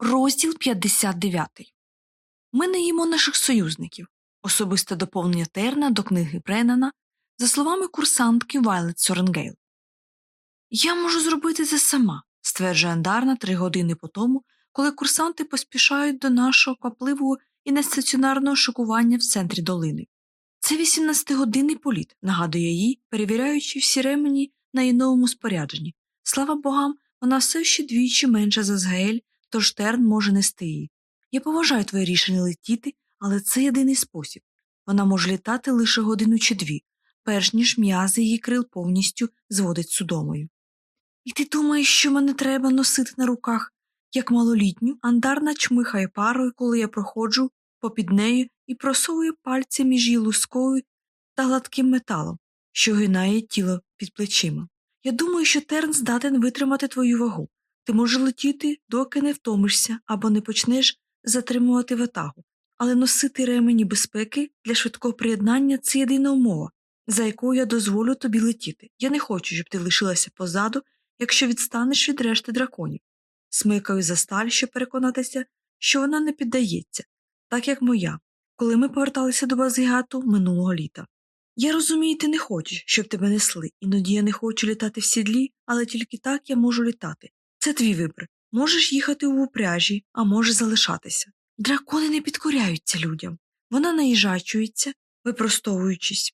Розділ 59. Ми не їмо наших союзників. Особисте доповнення Терна до книги Бреннана за словами курсантки Вайлет Соренгейл. Я можу зробити це сама, стверджує Андарна три години по тому, коли курсанти поспішають до нашого квапливого і нестаціонарного шикування в центрі долини. Це 18-годинний політ, нагадує їй, перевіряючи всі ремені на її новому спорядженні. Слава богам, вона все ще двічі менша за Згаель, тож Терн може нести її. Я поважаю твоє рішення летіти, але це єдиний спосіб. Вона може літати лише годину чи дві, перш ніж м'язи її крил повністю зводить судомою. І ти думаєш, що мене треба носити на руках, як малолітню, андарна чмихає парою, коли я проходжу попід нею і просовує пальці між її лускою та гладким металом, що гинає тіло під плечима. Я думаю, що Терн здатен витримати твою вагу. Ти можеш летіти, доки не втомишся або не почнеш затримувати ватагу, але носити ремені безпеки для швидкого приєднання це єдина умова, за якою я дозволю тобі летіти. Я не хочу, щоб ти лишилася позаду, якщо відстанеш від решти драконів. Смикаю за сталь, щоб переконатися, що вона не піддається, так як моя, коли ми поверталися до Базгіату минулого літа. Я розумію, ти не хочеш, щоб тебе несли, іноді я не хочу літати в сідлі, але тільки так я можу літати. Це твій вибір. Можеш їхати у упряжі, а можеш залишатися. Дракони не підкоряються людям. Вона наїжачується, випростовуючись.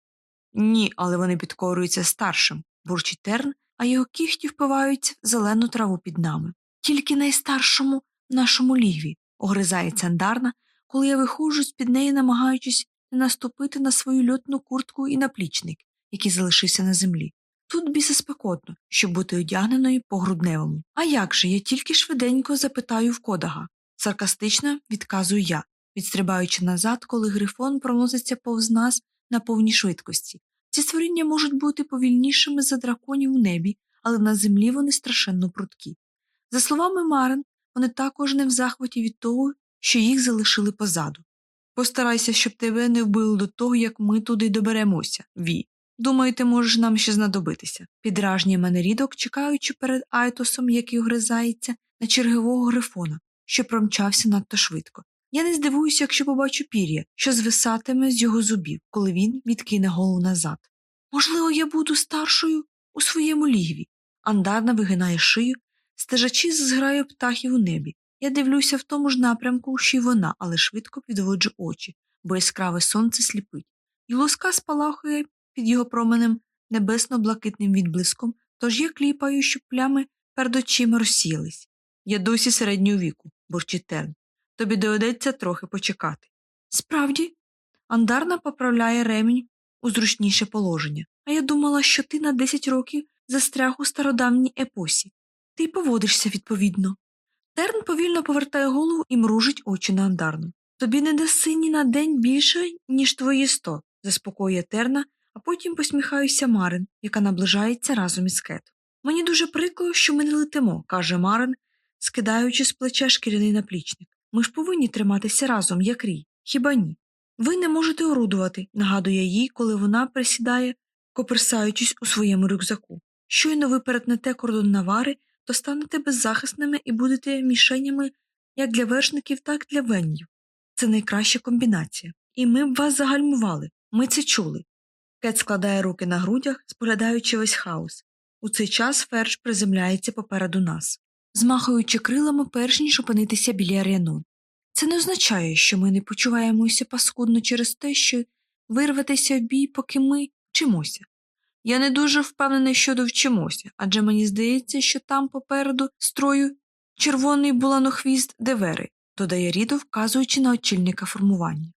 Ні, але вони підкорюються старшим, бурчить терн, а його кіхті впиваються в зелену траву під нами. Тільки найстаршому нашому лігві, огризається андарна, коли я виходжу з під неї, намагаючись не наступити на свою льотну куртку і наплічник, який залишився на землі. Тут біса спекотно, щоб бути одягненою по грудневому. А як же я тільки швиденько запитаю в кодага? Саркастично відказую я, відстрибаючи назад, коли грифон проноситься повз нас на повній швидкості. Ці створіння можуть бути повільнішими за драконів у небі, але на землі вони страшенно прудкі. За словами Марин, вони також не в захваті від того, що їх залишили позаду. Постарайся, щоб тебе не вбили до того, як ми туди доберемося, Ві. Думаю, ти можеш нам ще знадобитися. Підражнює мене рідок, чекаючи перед Айтосом, який огризається на чергового грифона, що промчався надто швидко. Я не здивуюся, якщо побачу пір'я, що звисатиме з його зубів, коли він відкине голову назад. Можливо, я буду старшою у своєму лігві. Андарна вигинає шию, стежачи з зграю птахів у небі. Я дивлюся в тому ж напрямку, що й вона, але швидко підводжу очі, бо яскраве сонце сліпить, і луска спалахує під його променем небесно-блакитним відблиском, тож я кліпаю, щоб плями перед очима розсіялись. Я досі середнього віку, бурчить Терн. Тобі доведеться трохи почекати. Справді, андарна поправляє ремінь у зручніше положення, а я думала, що ти на 10 років застряг у стародавній епосі. Ти й поводишся відповідно. Терн повільно повертає голову і мружить очі на андарну. Тобі не даси ні на день більше, ніж твої сто, заспокоює Терна, а потім посміхаюся Марин, яка наближається разом із Кет. Мені дуже прикро, що ми не летимо, каже Марин, скидаючи з плеча шкіряний наплічник. Ми ж повинні триматися разом, як рій. Хіба ні? Ви не можете орудувати, нагадує їй, коли вона присідає, коперсаючись у своєму рюкзаку. Щойно ви перетнете кордон навари, то станете беззахисними і будете мішенями як для вершників, так і для веннів. Це найкраща комбінація. І ми б вас загальмували. Ми це чули. Кет складає руки на грудях, споглядаючи весь хаос. У цей час ферш приземляється попереду нас, змахуючи крилами, перш ніж опинитися біля Ріанон. Це не означає, що ми не почуваємося паскудно через те, що вирветеся в бій, поки ми вчимося. Я не дуже впевнений, що довчимося, адже мені здається, що там попереду строю червоний буланохвіст девери, додає Рідо, вказуючи на очільника формування.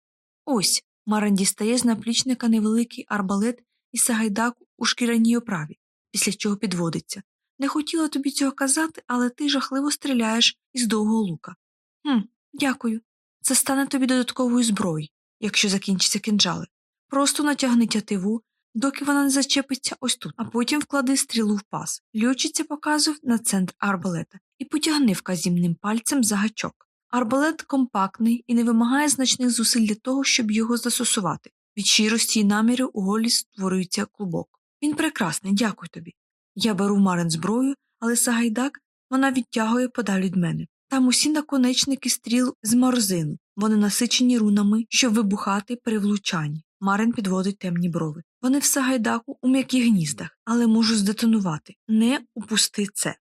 Ось Маран дістає з наплічника невеликий арбалет і сагайдак у шкіряній оправі, після чого підводиться. Не хотіла тобі цього казати, але ти жахливо стріляєш із довгого лука. Хм, дякую. Це стане тобі додатковою зброєю, якщо закінчиться кинджали. Просто натягни тятиву, доки вона не зачепиться ось тут, а потім вклади стрілу в пас. Льочиця показував на центр арбалета і потягни вказівним пальцем за гачок. Арбалет компактний і не вимагає значних зусиль для того, щоб його застосувати. Від щирості і наміру у голі створюється клубок. Він прекрасний, дякую тобі. Я беру марин зброю, але Сагайдак вона відтягує подалі від мене. Там усі наконечники стріл з морозину. Вони насичені рунами, щоб вибухати при влучанні. Марин підводить темні брови. Вони в Сагайдаку у м'яких гніздах, але можуть здетонувати. Не упусти це.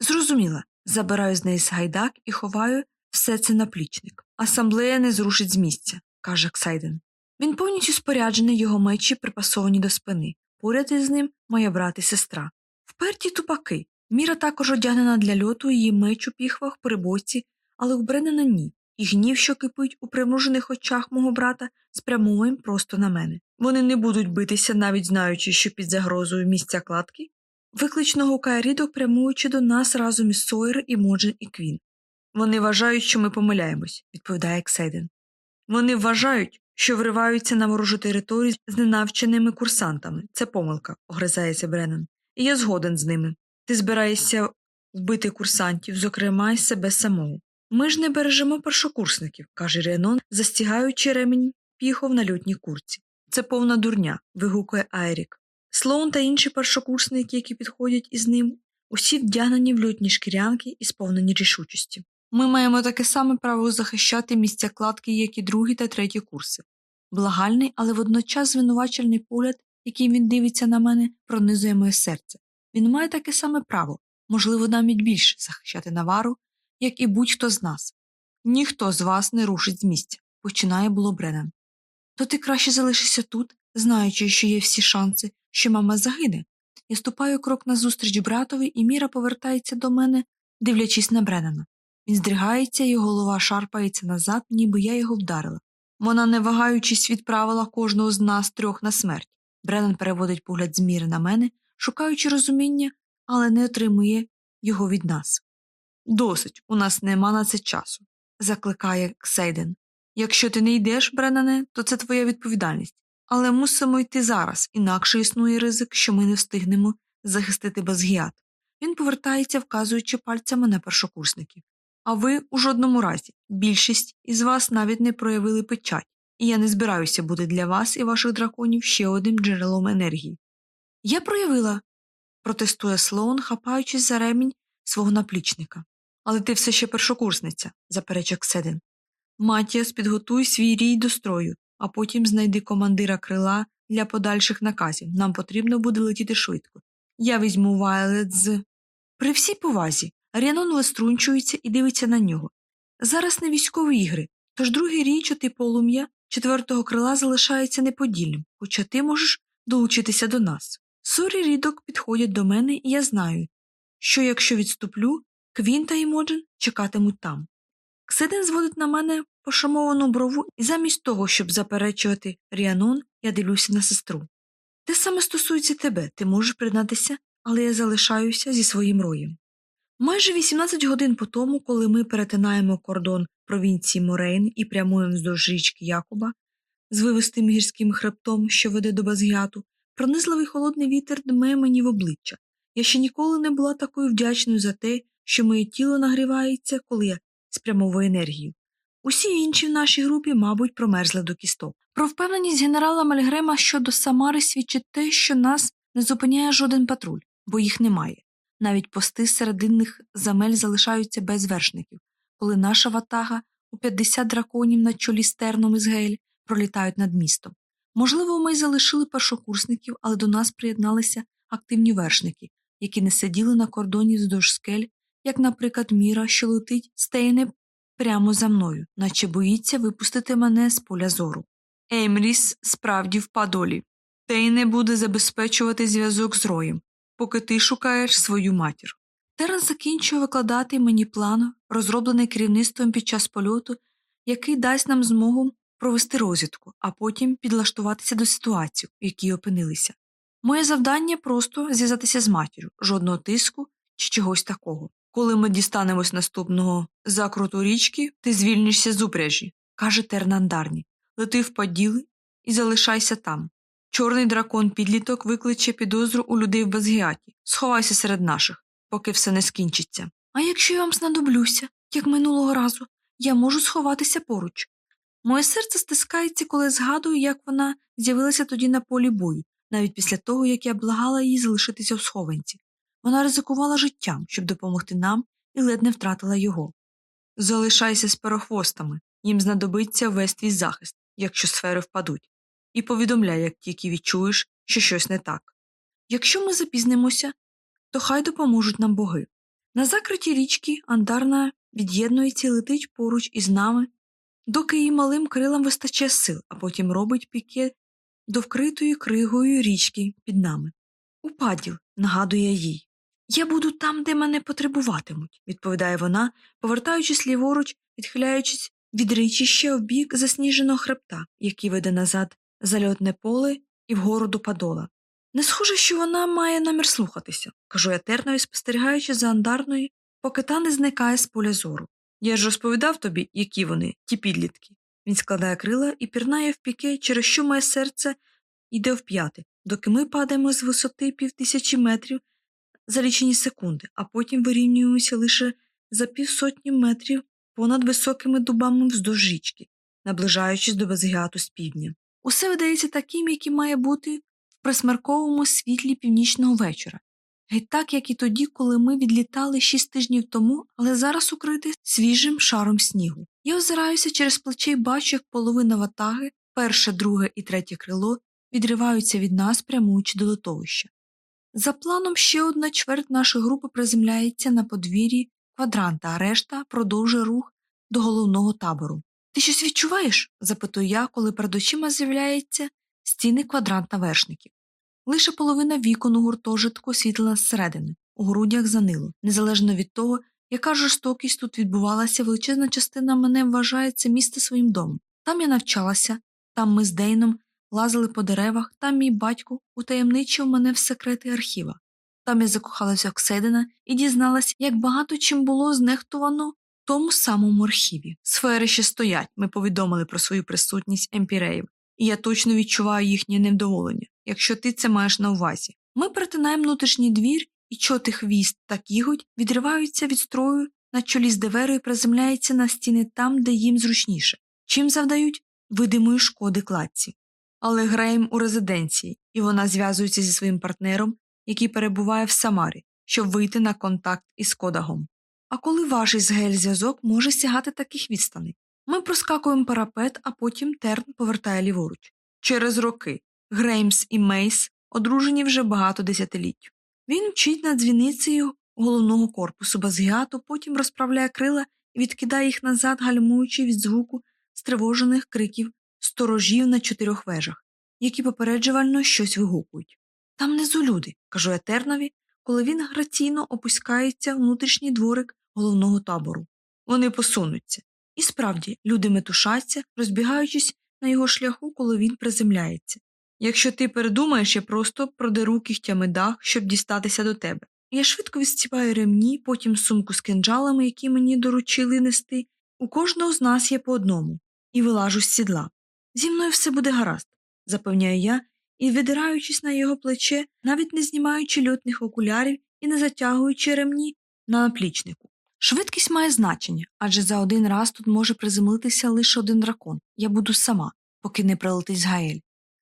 Зрозуміла. Забираю з неї Сагайдак і ховаю все це на плічник. Асамблея не зрушить з місця, каже Ксайден. Він повністю споряджений, його мечі припасовані до спини. Поряд із ним моя брат і сестра. Вперті тупаки. Міра також одягнена для льоту, її меч у піхвах при боці, але у Бреннена ні, і гнів, що кипить у примружених очах мого брата, спрямований просто на мене. Вони не будуть битися, навіть знаючи, що під загрозою місця кладки. Виклично гукає рідок, прямуючи до нас разом із Сойер, і Моджен і Квін. Вони вважають, що ми помиляємось, відповідає Ксейден. Вони вважають, що вриваються на ворожу територію з ненавченими курсантами. Це помилка, огризається Бреннан. І я згоден з ними. Ти збираєшся вбити курсантів, зокрема й себе самого. Ми ж не бережемо першокурсників, каже Ренон, застігаючи ремінь піхов на льотній курці. Це повна дурня, вигукує Айрік. Слоун та інші першокурсники, які підходять із ним, усі вдягнені в льотні шкірянки і сповнені рішучості. Ми маємо таке саме право захищати місця кладки, як і другі та треті курси. Благальний, але водночас звинувачальний погляд, яким він дивиться на мене, пронизує моє серце. Він має таке саме право, можливо, навіть більше захищати навару, як і будь-хто з нас. Ніхто з вас не рушить з місця, починає було Бреннан. То ти краще залишишся тут, знаючи, що є всі шанси, що мама загине. Я ступаю крок назустріч братові, і Міра повертається до мене, дивлячись на Бреннана. Він здригається, і голова шарпається назад, ніби я його вдарила. Вона, не вагаючись, відправила кожного з нас трьох на смерть. Бреннан переводить погляд з Міри на мене, шукаючи розуміння, але не отримує його від нас. Досить, у нас нема на це часу, закликає Ксейден. Якщо ти не йдеш, Бреннане, то це твоя відповідальність. Але мусимо йти зараз, інакше існує ризик, що ми не встигнемо захистити Базгіат. Він повертається, вказуючи пальцями на першокурсників. А ви у жодному разі, більшість із вас навіть не проявили печать, і я не збираюся бути для вас і ваших драконів ще одним джерелом енергії. Я проявила, протестує Слоун, хапаючись за ремінь свого наплічника. Але ти все ще першокурсниця, заперечив Кседин. Матіас, підготуй свій рій до строю, а потім знайди командира крила для подальших наказів. Нам потрібно буде летіти швидко. Я візьму Вайлет з. При всій повазі, Ріанон виструнчується і дивиться на нього. Зараз не військові ігри, тож другий рій чоти полум'я четвертого крила залишається неподільним, хоча ти можеш долучитися до нас. Соєр і Рідок підходять до мене, і я знаю, що якщо відступлю, Квін та Імоджен чекатимуть там. Кседен зводить на мене пошамовану брову, і замість того, щоб заперечувати Ріанон, я дивлюся на сестру. Те саме стосується тебе, ти можеш приєднатися, але я залишаюся зі своїм роєм. Майже 18 годин по тому, коли ми перетинаємо кордон провінції Морейн і прямуємо вздовж річки Якуба з вивистим гірським хребтом, що веде до Базгіату, пронизливий холодний вітер дме мені в обличчя. Я ще ніколи не була такою вдячною за те, що моє тіло нагрівається, коли я спрямовую енергію. Усі інші в нашій групі, мабуть, промерзли до кісток. Про впевненість генерала Мальгрема щодо Самари свідчить те, що нас не зупиняє жоден патруль, бо їх немає. Навіть пости серединних земель залишаються без вершників, коли наша ватага у 50 драконів на чолі з терном із гель пролітають над містом. Можливо, ми й залишили першокурсників, але до нас приєдналися активні вершники, які не сиділи на кордоні вздовж скель, як, наприклад, Міра, що летить, стейне прямо за мною, наче боїться випустити мене з поля зору. Еймріс справді в падолі, Тейне буде забезпечувати зв'язок з роєм, поки ти шукаєш свою матір. Терен закінчує викладати мені план, розроблений керівництвом під час польоту, який дасть нам змогу провести розвідку, а потім підлаштуватися до ситуації, в якій опинилися. Моє завдання просто зв'язатися з матір'ю, жодного тиску чи чогось такого. Коли ми дістанемось наступного закруту річки, ти звільнишся з упряжі, каже Тернандарні. Лети в поділ і залишайся там. Чорний дракон підліток викличе підозру у людей в Базгіаті. Сховайся серед наших, поки все не скінчиться. А якщо я вам знадоблюся, як минулого разу, я можу сховатися поруч. Моє серце стискається, коли згадую, як вона з'явилася тоді на полі бою, навіть після того, як я благала її залишитися в схованці. Вона ризикувала життям, щоб допомогти нам, і ледь не втратила його. Залишайся з перохвостами, їм знадобиться весь твій захист, якщо сфери впадуть, і повідомляй, як тільки відчуєш, що щось не так. Якщо ми запізнимося, то хай допоможуть нам боги. На закритій річці Андарна від'єднується і летить поруч із нами, доки її малим крилам вистачає сил, а потім робить піке до вкритої кригою річки під нами. Упаділ, нагадує їй. Я буду там, де мене потребуватимуть, відповідає вона, повертаючись ліворуч, відхиляючись від річища в бік засніженого хребта, який веде назад зальотне поле і вгору до падола. Не схоже, що вона має намір слухатися, кажу я тернові, спостерігаючи за андарною, поки та не зникає з поля зору. Я ж розповідав тобі, які вони, ті підлітки. Він складає крила і пірнає в піке, через що моє серце йде вп'яти, доки ми падаємо з висоти півтисячі метрів за лічені секунди, а потім вирівнюємося лише за півсотні метрів понад високими дубами вздовж річки, наближаючись до Безгіату з півдня. Усе видається таким, яким має бути в присмерковому світлі північного вечора. Геть так, як і тоді, коли ми відлітали шість тижнів тому, але зараз укритий свіжим шаром снігу. Я озираюся через плече і бачу, як половина ватаги, перше, друге і третє крило відриваються від нас, прямуючи до литовища. За планом ще одна чверть нашої групи приземляється на подвір'ї квадранта, а решта продовжує рух до головного табору. Ти щось відчуваєш? запитую я, коли перед очима з'являється стіни квадранта вершників. Лише половина вікон у гуртожитку освітлена зсередини, у грудях занило. Незалежно від того, яка жорстокість тут відбувалася, величезна частина мене вважає це місце своїм домом. Там я навчалася, там ми з Дейном лазили по деревах, там мій батько утаємничив мене в секрети архіва. Там я закохалася в Окседина і дізналась, як багато чим було знехтувано тому самому архіві. Сфери ще стоять, ми повідомили про свою присутність емпіреїв, і я точно відчуваю їхнє невдоволення, якщо ти це маєш на увазі. Ми перетинаємо внутрішній двір, і чоти хвіст та кіготь відриваються від строю на чолі з деверою приземляються на стіни там, де їм зручніше, чим завдають видимої шкоди кладці. Але Грейм у резиденції, і вона зв'язується зі своїм партнером, який перебуває в Самарі, щоб вийти на контакт із Кодагом. А коли ваш із гель зв'язок може сягати таких відстаней? Ми проскакуємо парапет, а потім Терн повертає ліворуч. Через роки Греймс і Мейс одружені вже багато десятиліть. Він вчить над дзвіницею головного корпусу Базгіату, потім розправляє крила і відкидає їх назад, гальмуючи від звуку стривожених криків сторожів на чотирьох вежах, які попереджувально щось вигукують. Там внизу люди, кажу я Тернові, коли він граційно опускається внутрішній дворик головного табору. Вони посунуться. І справді, люди метушаться, розбігаючись на його шляху, коли він приземляється. Якщо ти передумаєш, я просто продеру кігтями дах, щоб дістатися до тебе. Я швидко відстіпаю ремні, потім сумку з кинджалами, які мені доручили нести. У кожного з нас є по одному, і вилажу з сідла. Зі мною все буде гаразд, запевняю я, і, видираючись на його плече, навіть не знімаючи льотних окулярів і не затягуючи ремні на наплічнику. Швидкість має значення, адже за один раз тут може приземлитися лише один дракон. Я буду сама, поки не прилетить Гаель.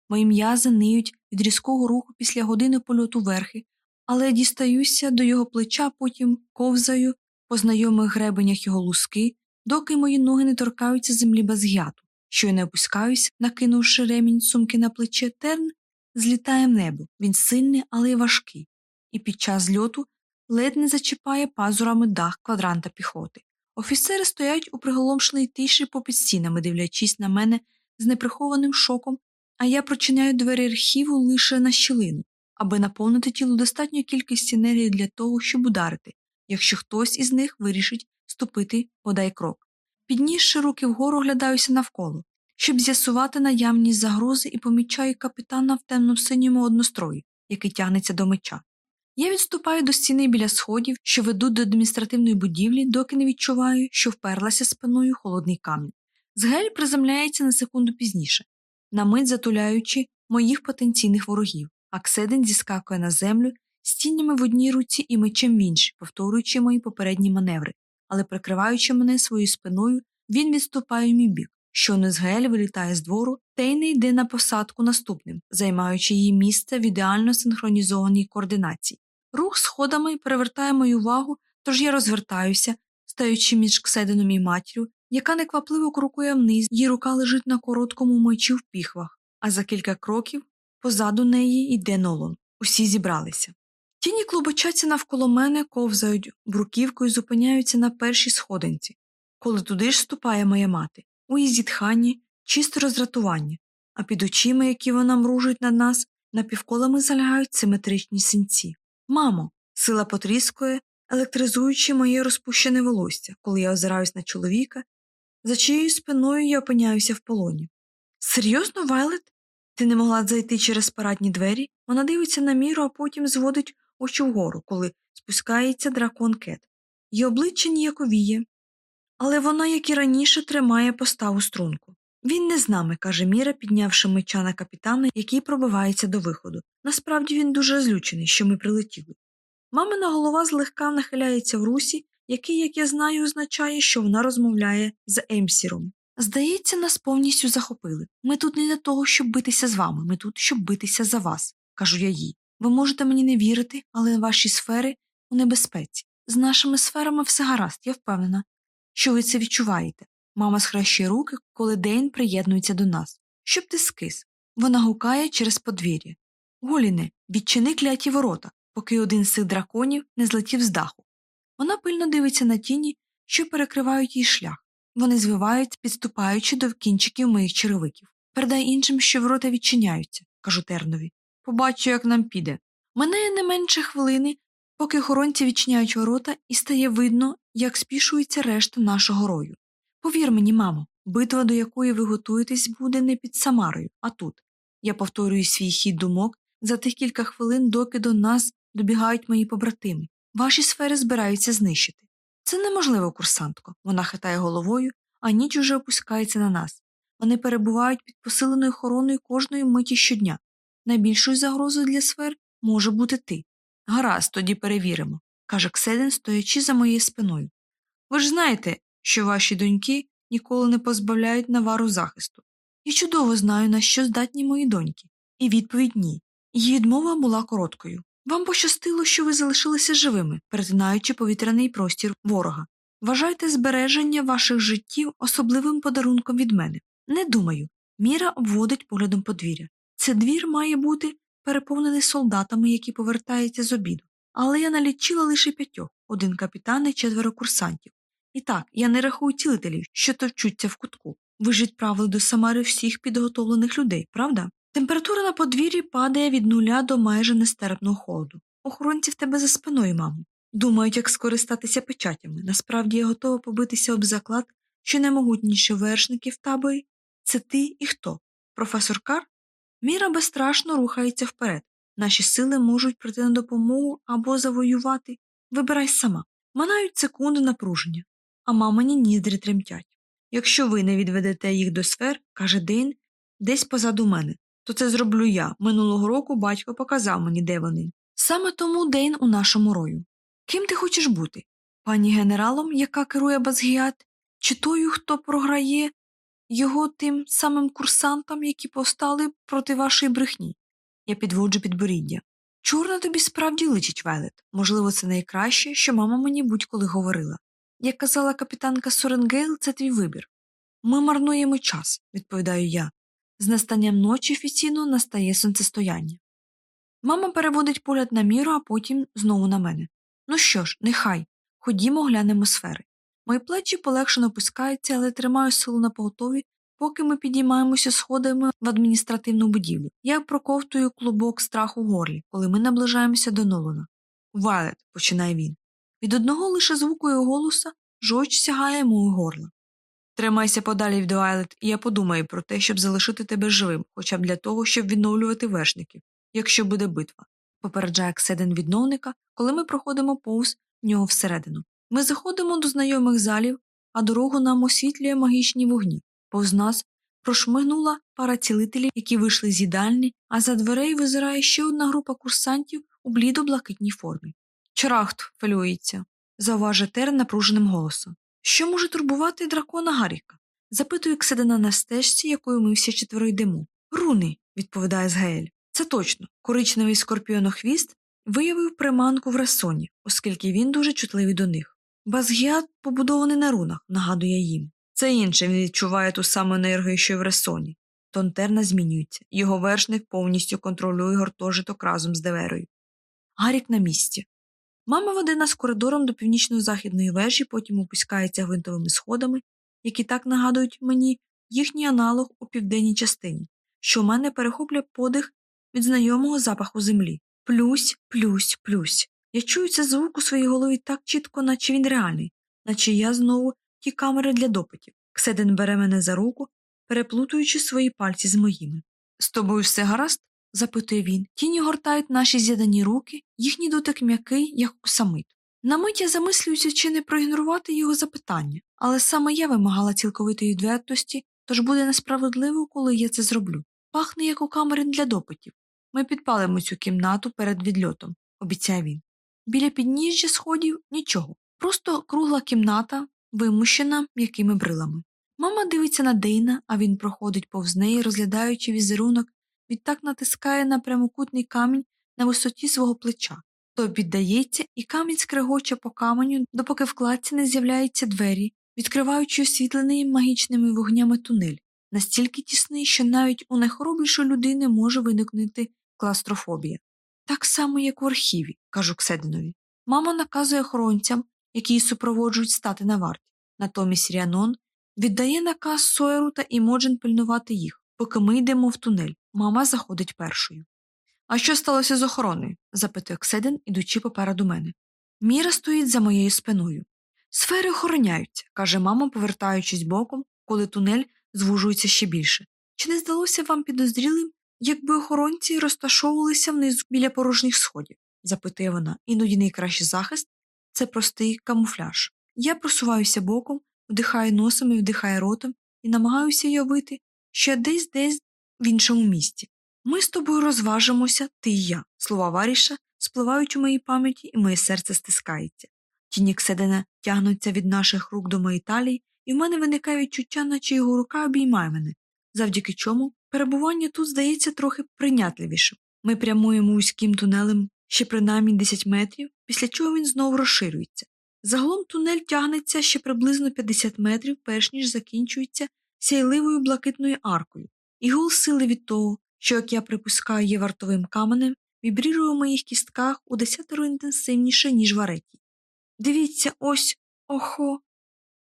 Мої м'язи ниють від різкого руху після години польоту верхи, але я дістаюся до його плеча, потім ковзаю по знайомих гребенях його луски, доки мої ноги не торкаються землі безг'яту. Що я не опускаюсь, накинувши ремінь сумки на плече, терн злітає в небо. Він сильний, але й важкий, і під час зльоту ледь не зачіпає пазурами дах квадранта піхоти. Офіцери стоять у приголомшеній тиші попід стінами, дивлячись на мене з неприхованим шоком, а я прочиняю двері архіву лише на щілину, аби наповнити тіло достатньою кількість енергії для того, щоб ударити, якщо хтось із них вирішить ступити подай крок. Піднісши руки вгору, оглядаюся навколо, щоб з'ясувати наявність загрози і помічаю капітана в темно-синьому однострої, який тягнеться до меча. Я відступаю до стіни біля сходів, що ведуть до адміністративної будівлі, доки не відчуваю, що вперлася спиною холодний камінь. Згель приземляється на секунду пізніше, на мить затуляючи моїх потенційних ворогів. Акседен зіскакує на землю стіннями в одній руці і мечем в іншій, повторюючи мої попередні маневри але прикриваючи мене своєю спиною, він відступає в мій бік. Щойно з Гель вилітає з двору, Тейне йде на посадку наступним, займаючи її місце в ідеально синхронізованій координації. Рух сходами перевертає мою увагу, тож я розвертаюся, стаючи між Кседеном і матір'ю, яка неквапливо крокує вниз, її рука лежить на короткому мечі в піхвах, а за кілька кроків позаду неї йде Нолан. Усі зібралися. Тіні клубочаться навколо мене, ковзають бруківкою зупиняються на першій сходинці, коли туди ж ступає моя мати, у її зітханні, чисте роздратування, а під очима, які вона мружить над нас, напівколами залягають симетричні синці. Мамо, сила потріскує, електризуючи моє розпущене волосся, коли я озираюсь на чоловіка, за чиєю спиною я опиняюся в полоні. Серйозно, Вайлет? Ти не могла зайти через парадні двері? Вона дивиться на міру, а потім зводить очі вгору, коли спускається дракон Кет. Її обличчя ніяковіє, але вона, як і раніше, тримає поставу струнку. Він не з нами, каже Міра, піднявши меча на капітана, який пробивається до виходу. Насправді він дуже злючений, що ми прилетіли. Мамина голова злегка нахиляється в русі, який, як я знаю, означає, що вона розмовляє з Емсіром. Здається, нас повністю захопили. Ми тут не для того, щоб битися з вами, ми тут, щоб битися за вас, кажу я їй. Ви можете мені не вірити, але ваші сфери у небезпеці. З нашими сферами все гаразд, я впевнена, що ви це відчуваєте. Мама схрещує руки, коли Дейн приєднується до нас. Щоб ти скис. Вона гукає через подвір'я. Голіне, відчини кляті ворота, поки один з цих драконів не злетів з даху. Вона пильно дивиться на тіні, що перекривають їй шлях. Вони звивають, підступаючи до кінчиків моїх черевиків. Передай іншим, що ворота відчиняються, кажу тернові. Побачу, як нам піде. Минає не менше хвилини, поки охоронці відчиняють ворота, і стає видно, як спішується решта нашого рою. Повір мені, мамо, битва, до якої ви готуєтесь, буде не під Самарою, а тут. Я повторюю свій хід думок за тих кілька хвилин, доки до нас добігають мої побратими. Ваші сфери збираються знищити. Це неможливо, курсантко. Вона хитає головою, а ніч уже опускається на нас. Вони перебувають під посиленою охороною кожної миті щодня. Найбільшою загрозою для сфер може бути ти. Гаразд, тоді перевіримо, каже Кседен, стоячи за моєю спиною. Ви ж знаєте, що ваші доньки ніколи не позбавляють навару захисту. Я чудово знаю, на що здатні мої доньки, і відповідь ні. Її відмова була короткою. Вам пощастило, що ви залишилися живими, перетинаючи повітряний простір ворога. Вважайте збереження ваших життів особливим подарунком від мене. Не думаю. Міра обводить поглядом подвір'я. Це двір має бути переповнений солдатами, які повертаються з обіду. Але я налічила лише п'ятьох один капітан і четверо курсантів. І так, я не рахую цілителів, що товчуться в кутку. Ви ж відправили до Самари всіх підготовлених людей, правда? Температура на подвір'ї падає від нуля до майже нестерпного холоду. Охоронці в тебе за спиною, мамо. Думають, як скористатися печатями. Насправді я готова побитися об заклад, що наймогутніші вершники в таборі це ти і хто? Професор Кар? Міра безстрашно рухається вперед. Наші сили можуть прийти на допомогу або завоювати. Вибирай сама. Манають секунди напруження, а мамині ніздрі тремтять. Якщо ви не відведете їх до сфер, каже Дейн, десь позаду мене, то це зроблю я. Минулого року батько показав мені, де вони. Саме тому Дейн у нашому рою. Ким ти хочеш бути? Пані генералом, яка керує Базгіат, чи тою, хто програє його тим самим курсантам, які повстали проти вашої брехні? Я підводжу підборіддя. Чорне тобі справді личить Вайлет. Можливо, це найкраще, що мама мені будь-коли говорила. Як казала капітанка Соренгейл, це твій вибір. Ми марнуємо час, відповідаю я. З настанням ночі офіційно настає сонцестояння. Мама переводить погляд на міру, а потім знову на мене. Ну що ж, нехай. Ходімо, глянемо сфери. Мої плечі полегшено опускаються, але тримаю силу на поготові, поки ми підіймаємося сходами в адміністративну будівлю. Я проковтую клубок страху в горлі, коли ми наближаємося до Нолана. Вайлет, починає він. Від одного лише звуку його голоса жовч сягає мого горла. Тримайся подалі від Вайлет, і я подумаю про те, щоб залишити тебе живим, хоча б для того, щоб відновлювати вершників, якщо буде битва, попереджає Кседен відновника, коли ми проходимо повз нього всередину. Ми заходимо до знайомих залів, а дорогу нам освітлює магічні вогні. Повз нас прошмигнула пара цілителів, які вийшли з їдальні, а за дверей визирає ще одна група курсантів у блідо-блакитній формі. Чарахт хвилюється, зауважує Терен напруженим голосом. Що може турбувати дракона Гаріка? запитує Кседена на стежці, якою ми всі четверо йдемо. Руни, відповідає Згаель. Це точно. Коричневий скорпіонохвіст виявив приманку в расоні, оскільки він дуже чутливий до них. Базгіат побудований на рунах, нагадує їм. Це інше, він відчуває ту саму енергію, що й в Ресоні. Тонтерна змінюється, його вершник повністю контролює гуртожиток разом з Деверою. Гарік на місці. Мама веде нас коридором до північно-західної вежі, потім опускається гвинтовими сходами, які так нагадують мені їхній аналог у південній частині, що в мене перехоплює подих від знайомого запаху землі. Плюсь, плюсь, плюсь. Я чую цей звук у своїй голові так чітко, наче він реальний, наче я знову ті камери для допитів. Кседен бере мене за руку, переплутуючи свої пальці з моїми. З тобою все гаразд? Запитує він. Тіні гортають наші з'єдані руки, їхній дотик м'який, як у самит. На мить я замислююся, чи не проігнорувати його запитання, але саме я вимагала цілковитої відвертості, тож буде несправедливо, коли я це зроблю. Пахне, як у камери для допитів. Ми підпалимо цю кімнату перед відльотом, обіцяє він. Біля підніжжя сходів нічого, просто кругла кімната, вимущена м'якими брилами. Мама дивиться на Дейна, а він проходить повз неї, розглядаючи візерунок, відтак натискає на прямокутний камінь на висоті свого плеча. То піддається, і камінь скрегоче по каменю, допоки в кладці не з'являються двері, відкриваючи освітлений магічними вогнями тунель, настільки тісний, що навіть у найхоробрішої людини може виникнути кластрофобія. Так само, як в архіві, кажу Ксединові. Мама наказує охоронцям, які її супроводжують стати на варті. Натомість Ріанон віддає наказ Сойеру та Імоджен пильнувати їх, поки ми йдемо в тунель. Мама заходить першою. А що сталося з охороною? запитує Кседен, ідучи попереду мене. Міра стоїть за моєю спиною. Сфери охороняються, каже мама, повертаючись боком, коли тунель звужується ще більше. Чи не здалося вам підозрілим, якби охоронці розташовувалися внизу біля порожніх сходів? запитує вона. Іноді найкращий захист це простий камуфляж. Я просуваюся боком, вдихаю носом і вдихаю ротом і намагаюся уявити, що десь десь в іншому місті. Ми з тобою розважимося, ти і я. Слова варіша спливають у моїй пам'яті, і моє серце стискається. Тіні Кседена тягнуться від наших рук до моєї талії, і в мене виникає відчуття, наче його рука обіймає мене, завдяки чому перебування тут здається трохи прийнятливішим. Ми прямуємо вузьким тунелем ще принаймні 10 метрів, після чого він знову розширюється. Загалом тунель тягнеться ще приблизно 50 метрів, перш ніж закінчується сяйливою блакитною аркою, і гул сили від того, що, як я припускаю, є вартовим каменем, вібрірує у моїх кістках у десятеро інтенсивніше, ніж в ареті. Дивіться, ось охо.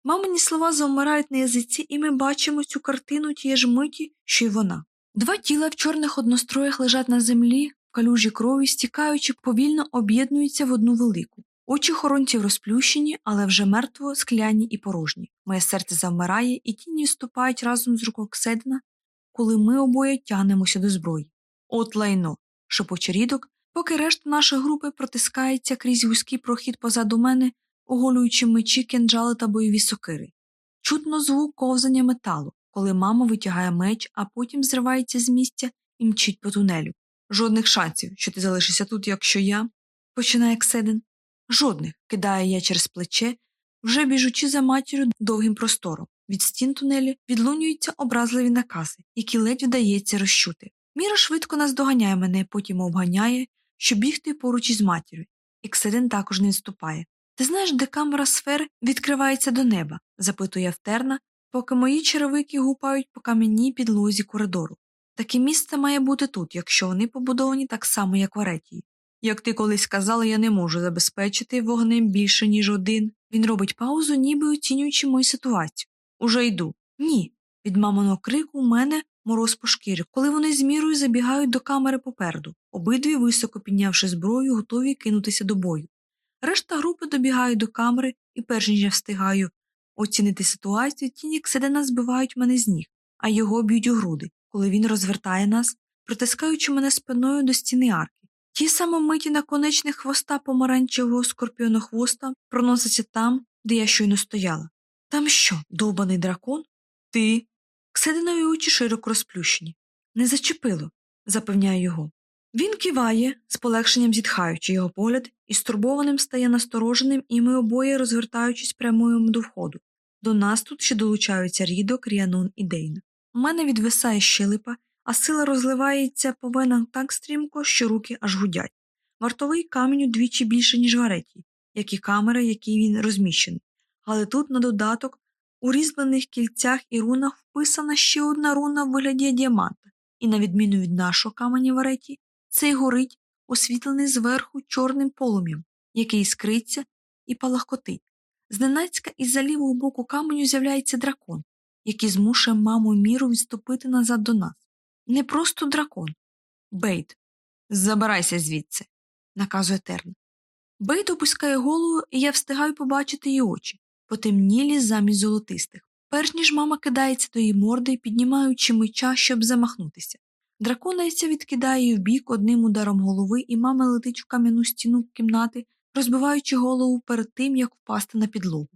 Мамині слова завмирають на язиці, і ми бачимо цю картину тієї ж миті, що й вона. Два тіла в чорних одностроях лежать на землі, в калюжі крові, стікаючи, повільно об'єднуються в одну велику. Очі хоронців розплющені, але вже мертво, скляні і порожні. Моє серце завмирає, і тіні ступають разом з рукою Кседина, коли ми обоє тягнемося до зброї. От лайно, шепоче рідок, поки решта нашої групи протискається крізь вузький прохід позаду мене, оголюючи мечі, кинджали та бойові сокири. Чутно звук ковзання металу, коли мама витягає меч, а потім зривається з місця і мчить по тунелю. Жодних шансів, що ти залишишся тут, якщо я. починає Кседин. Жодних, кидає я через плече, вже біжучи за матір'ю довгим простором. Від стін тунелі відлунюються образливі накази, які ледь вдається розчути. Міра швидко наздоганяє мене, потім обганяє, щоб бігти поруч із матір'ю. Ікседин також не відступає. Ти знаєш, де камера сфер відкривається до неба? запитує втерна, поки мої черевики гупають по кам'яній підлозі коридору. Таке місце має бути тут, якщо вони побудовані так само, як в Аретії. Як ти колись казала, я не можу забезпечити вогнем більше, ніж один. Він робить паузу, ніби оцінюючи мою ситуацію. Уже йду. Ні. Від маминого крику у мене мороз по шкірі, коли вони з мірою забігають до камери попереду, обидві, високо піднявши зброю, готові кинутися до бою. Решта групи добігають до камери, і перш ніж я встигаю оцінити ситуацію, тіні Кседена збивають мене з ніг, а його б'ють у груди, коли він розвертає нас, притискаючи мене спиною до стіни арки. Ті самомиті наконечних хвоста помаранчевого скорпіонохвоста проносяться там, де я щойно стояла. Там що, довбаний дракон? Ти. Ксединові очі широко розплющені. Не зачепило, запевняю його. Він киває, з полегшенням зітхаючи його погляд, і стурбованим стає настороженим, і ми обоє, розвертаючись, прямуємо до входу. До нас тут ще долучаються Рідок, Ріанон і Дейна. У мене відвисає щелепа, а сила розливається по венах так стрімко, що руки аж гудять. Вартовий камінь удвічі більше, ніж в як і камера, в якій він розміщений. Але тут, на додаток, у різьблених кільцях і рунах вписана ще одна руна в вигляді діаманта, і, на відміну від нашого каменя вареті, цей горить, освітлений зверху чорним полум'ям, який іскриться і палахкотить. Зненацька із-за лівого боку каменю з'являється дракон, який змушує маму міру відступити назад до нас. Не просто дракон. Бейт, забирайся звідси, наказує Терн. Бейт опускає голову, і я встигаю побачити її очі, потемнілі замість золотистих. Перш ніж мама кидається до її морди, піднімаючи меча, щоб замахнутися. Дракониця відкидає її вбік одним ударом голови, і мама летить в кам'яну стіну кімнати, розбиваючи голову перед тим, як впасти на підлогу.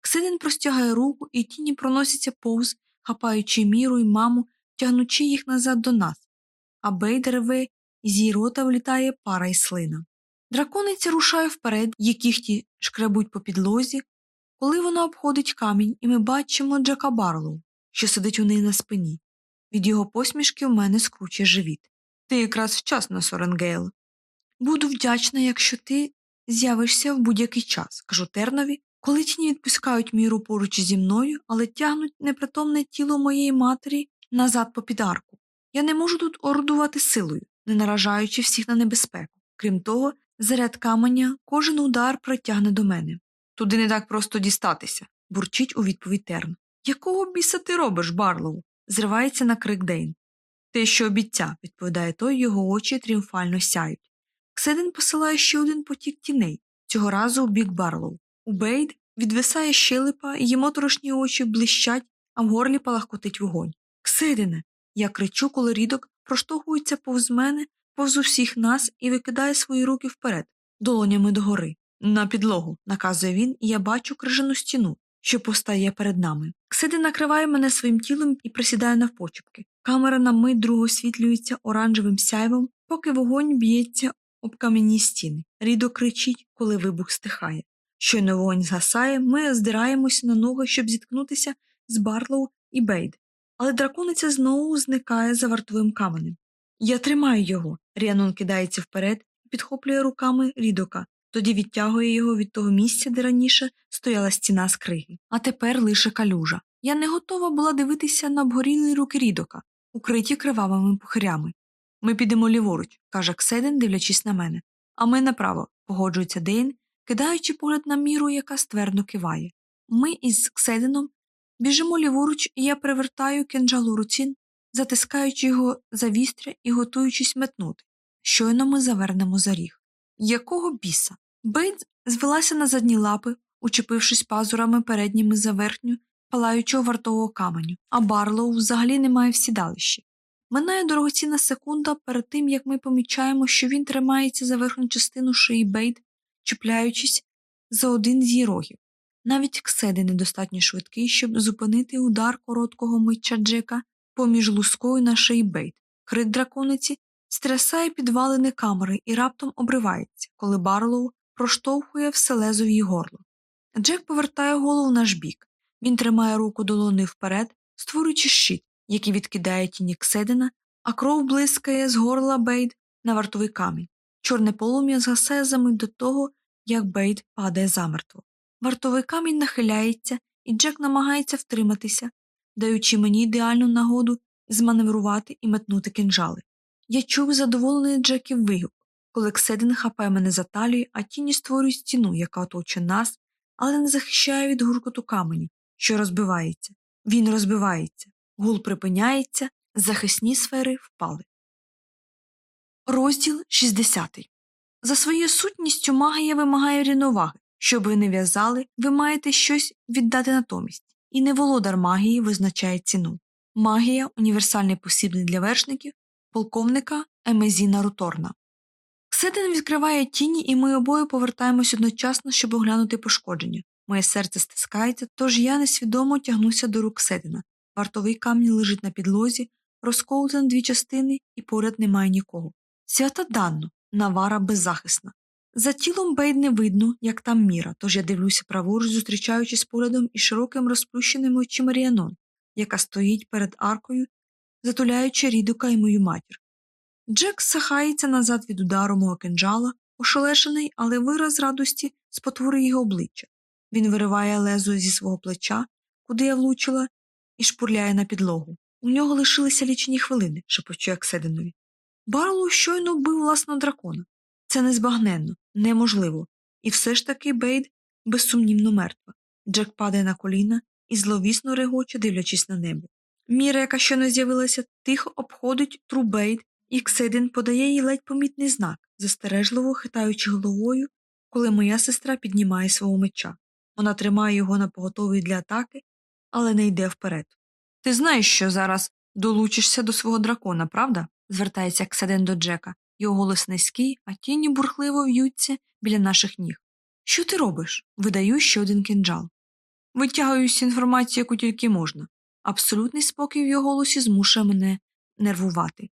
Ксидин простягає руку, і тіні проносяться повз, хапаючи міру і маму, тягнучи їх назад до нас, а Бейд реве, з її рота влітає пара і слина. Дракониця рушає вперед, її кіхті шкребуть по підлозі, коли вона обходить камінь, і ми бачимо Джека Барлоу, що сидить у неї на спині. Від його посмішки в мене скручує живіт. Ти якраз вчасно, Соренгейл. Буду вдячна, якщо ти з'явишся в будь-який час, кажу Тернові, коли тіні відпускають Міру поруч зі мною, але тягнуть непритомне тіло моєї матері назад по підарку. Я не можу тут орудувати силою, не наражаючи всіх на небезпеку. Крім того, заряд каменя кожен удар притягне до мене. Туди не так просто дістатися, бурчить у відповідь Терн. Якого біса ти робиш, Барлоу? зривається на крик Дейн. Те, що обіцяв, відповідає той, його очі тріумфально сяють. Кседин посилає ще один потік тіней, цього разу у бік Барлоу. У Бейд відвисає щелепа, її моторошні очі блищать, а в горлі палахкотить вогонь. Кседине. Я кричу, коли рідок проштовхується повз мене, повз усіх нас і викидає свої руки вперед, долонями догори. На підлогу, наказує він, і я бачу крижану стіну, що постає перед нами. Ксиди накриває мене своїм тілом і присідає навпочепки. Камера на мить друго освітлюється оранжевим сяйвом, поки вогонь б'ється об кам'яні стіни. Рідо кричить, коли вибух стихає. Щойно вогонь згасає, ми здираємося на ноги, щоб зіткнутися з Барлоу і Бейд. Але дракониця знову зникає за вартовим каменем. Я тримаю його. Ріанон кидається вперед і підхоплює руками рідока, тоді відтягує його від того місця, де раніше стояла стіна з криги. А тепер лише калюжа. Я не готова була дивитися на обгорілі руки рідока, укриті кривавими пухирями. Ми підемо ліворуч, каже Кседен, дивлячись на мене. А ми направо, погоджується Дейн, кидаючи погляд на міру, яка ствердно киває. Ми із Кседеном біжимо ліворуч, і я привертаю кинджал у руці, затискаючи його за вістря і готуючись метнути. Щойно ми завернемо за ріг. Якого біса? Бейт звелася на задні лапи, учепившись пазурами передніми за верхню, палаючого вартового каменю, а Барлоу взагалі немає в сідалищі. Минає дорогоцінна секунда перед тим, як ми помічаємо, що він тримається за верхню частину шиї Бейт, чіпляючись за один з її рогів. Навіть Кседи недостатньо швидкий, щоб зупинити удар короткого митча Джека поміж лускою на шиї Бейт. Крик дракониці стрясає підвалини камери і раптом обривається, коли Барлоу проштовхує вселезо в її горло. Джек повертає голову наш бік. Він тримає руку долоною вперед, створюючи щит, який відкидає тіні Кседина, а кров блискає з горла Бейд на вартовий камінь. Чорне полум'я згасає за мить до того, як Бейд падає замертво. Вартовий камінь нахиляється, і Джек намагається втриматися, даючи мені ідеальну нагоду зманеврувати і метнути кинджали. Я чув задоволений Джеків вигук, коли Кседин хапає мене за талію, а тіні створюють стіну, яка оточує нас, але не захищає від гуркоту каменю, що розбивається. Він розбивається, гул припиняється, захисні сфери впали. Розділ 60 За своєю сутністю магія вимагає рівноваги. Щоб ви не в'язали, ви маєте щось віддати натомість, і не володар магії визначає ціну. Магія універсальний посібник для вершників, полковника Емезіна Руторна. Кседин відкриває тіні, і ми обоє повертаємось одночасно, щоб оглянути пошкодження. Моє серце стискається, тож я несвідомо тягнуся до рук Седина. Вартовий камінь лежить на підлозі, розколотий на дві частини, і поряд немає нікого. Свята данно, навара беззахисна. За тілом Бейд не видно, як там міра, тож я дивлюся праворуч, зустрічаючись поглядом і широким розплющеними очима Ріанон, яка стоїть перед аркою, затуляючи рідука і мою матір. Джек сахається назад від удару мого кинджала, ошелешений, але вираз радості спотворює його обличчя. Він вириває лезо зі свого плеча, куди я влучила, і шпурляє на підлогу. У нього лишилися лічені хвилини, шепочу Аксединові. Барлоу щойно вбив власного дракона. Це незбагненно, неможливо. І все ж таки Бейд безсумнівно мертва. Джек падає на коліна і зловісно регоче, дивлячись на небо. Міра, яка щойно з'явилася, тихо обходить Трубейд, і Кседин подає їй ледь помітний знак, застережливо хитаючи головою, коли моя сестра піднімає свого меча. Вона тримає його на поготові для атаки, але не йде вперед. Ти знаєш, що зараз долучишся до свого дракона, правда? звертається Кседен до Джека. Його голос низький, а тіні бурхливо в'ються біля наших ніг. Що ти робиш? Видаю ще один кинджал. Витягую всю інформацію, яку тільки можна. Абсолютний спокій в його голосі змушує мене нервувати.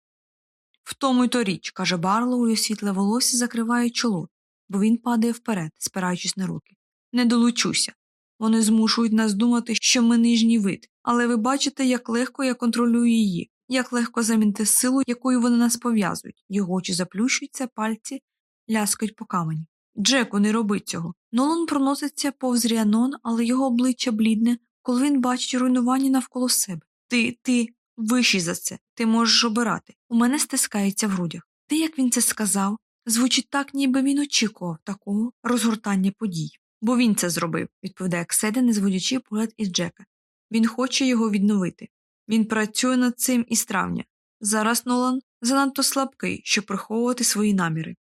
В тому й то річ, каже Барлоу, і світле волосся закриває чоло, бо він падає вперед, спираючись на руки. Не долучуся. Вони змушують нас думати, що ми нижній вид, але ви бачите, як легко я контролюю її, як легко замінити силу, якою вони нас пов'язують. Його очі заплющуються, пальці ляскають по камені. Джеку, не роби цього. Нолан проноситься повз Ріанон, але його обличчя блідне, коли він бачить руйнування навколо себе. Ти, ти вищий за це, ти можеш обирати. У мене стискається в грудях. Ти, як він це сказав, звучить так, ніби він очікував такого розгортання подій. Бо він це зробив, відповідає Кседа, не зводячи погляд із Джека. Він хоче його відновити. Він працює над цим із травня. Зараз Нолан занадто слабкий, щоб приховувати свої наміри.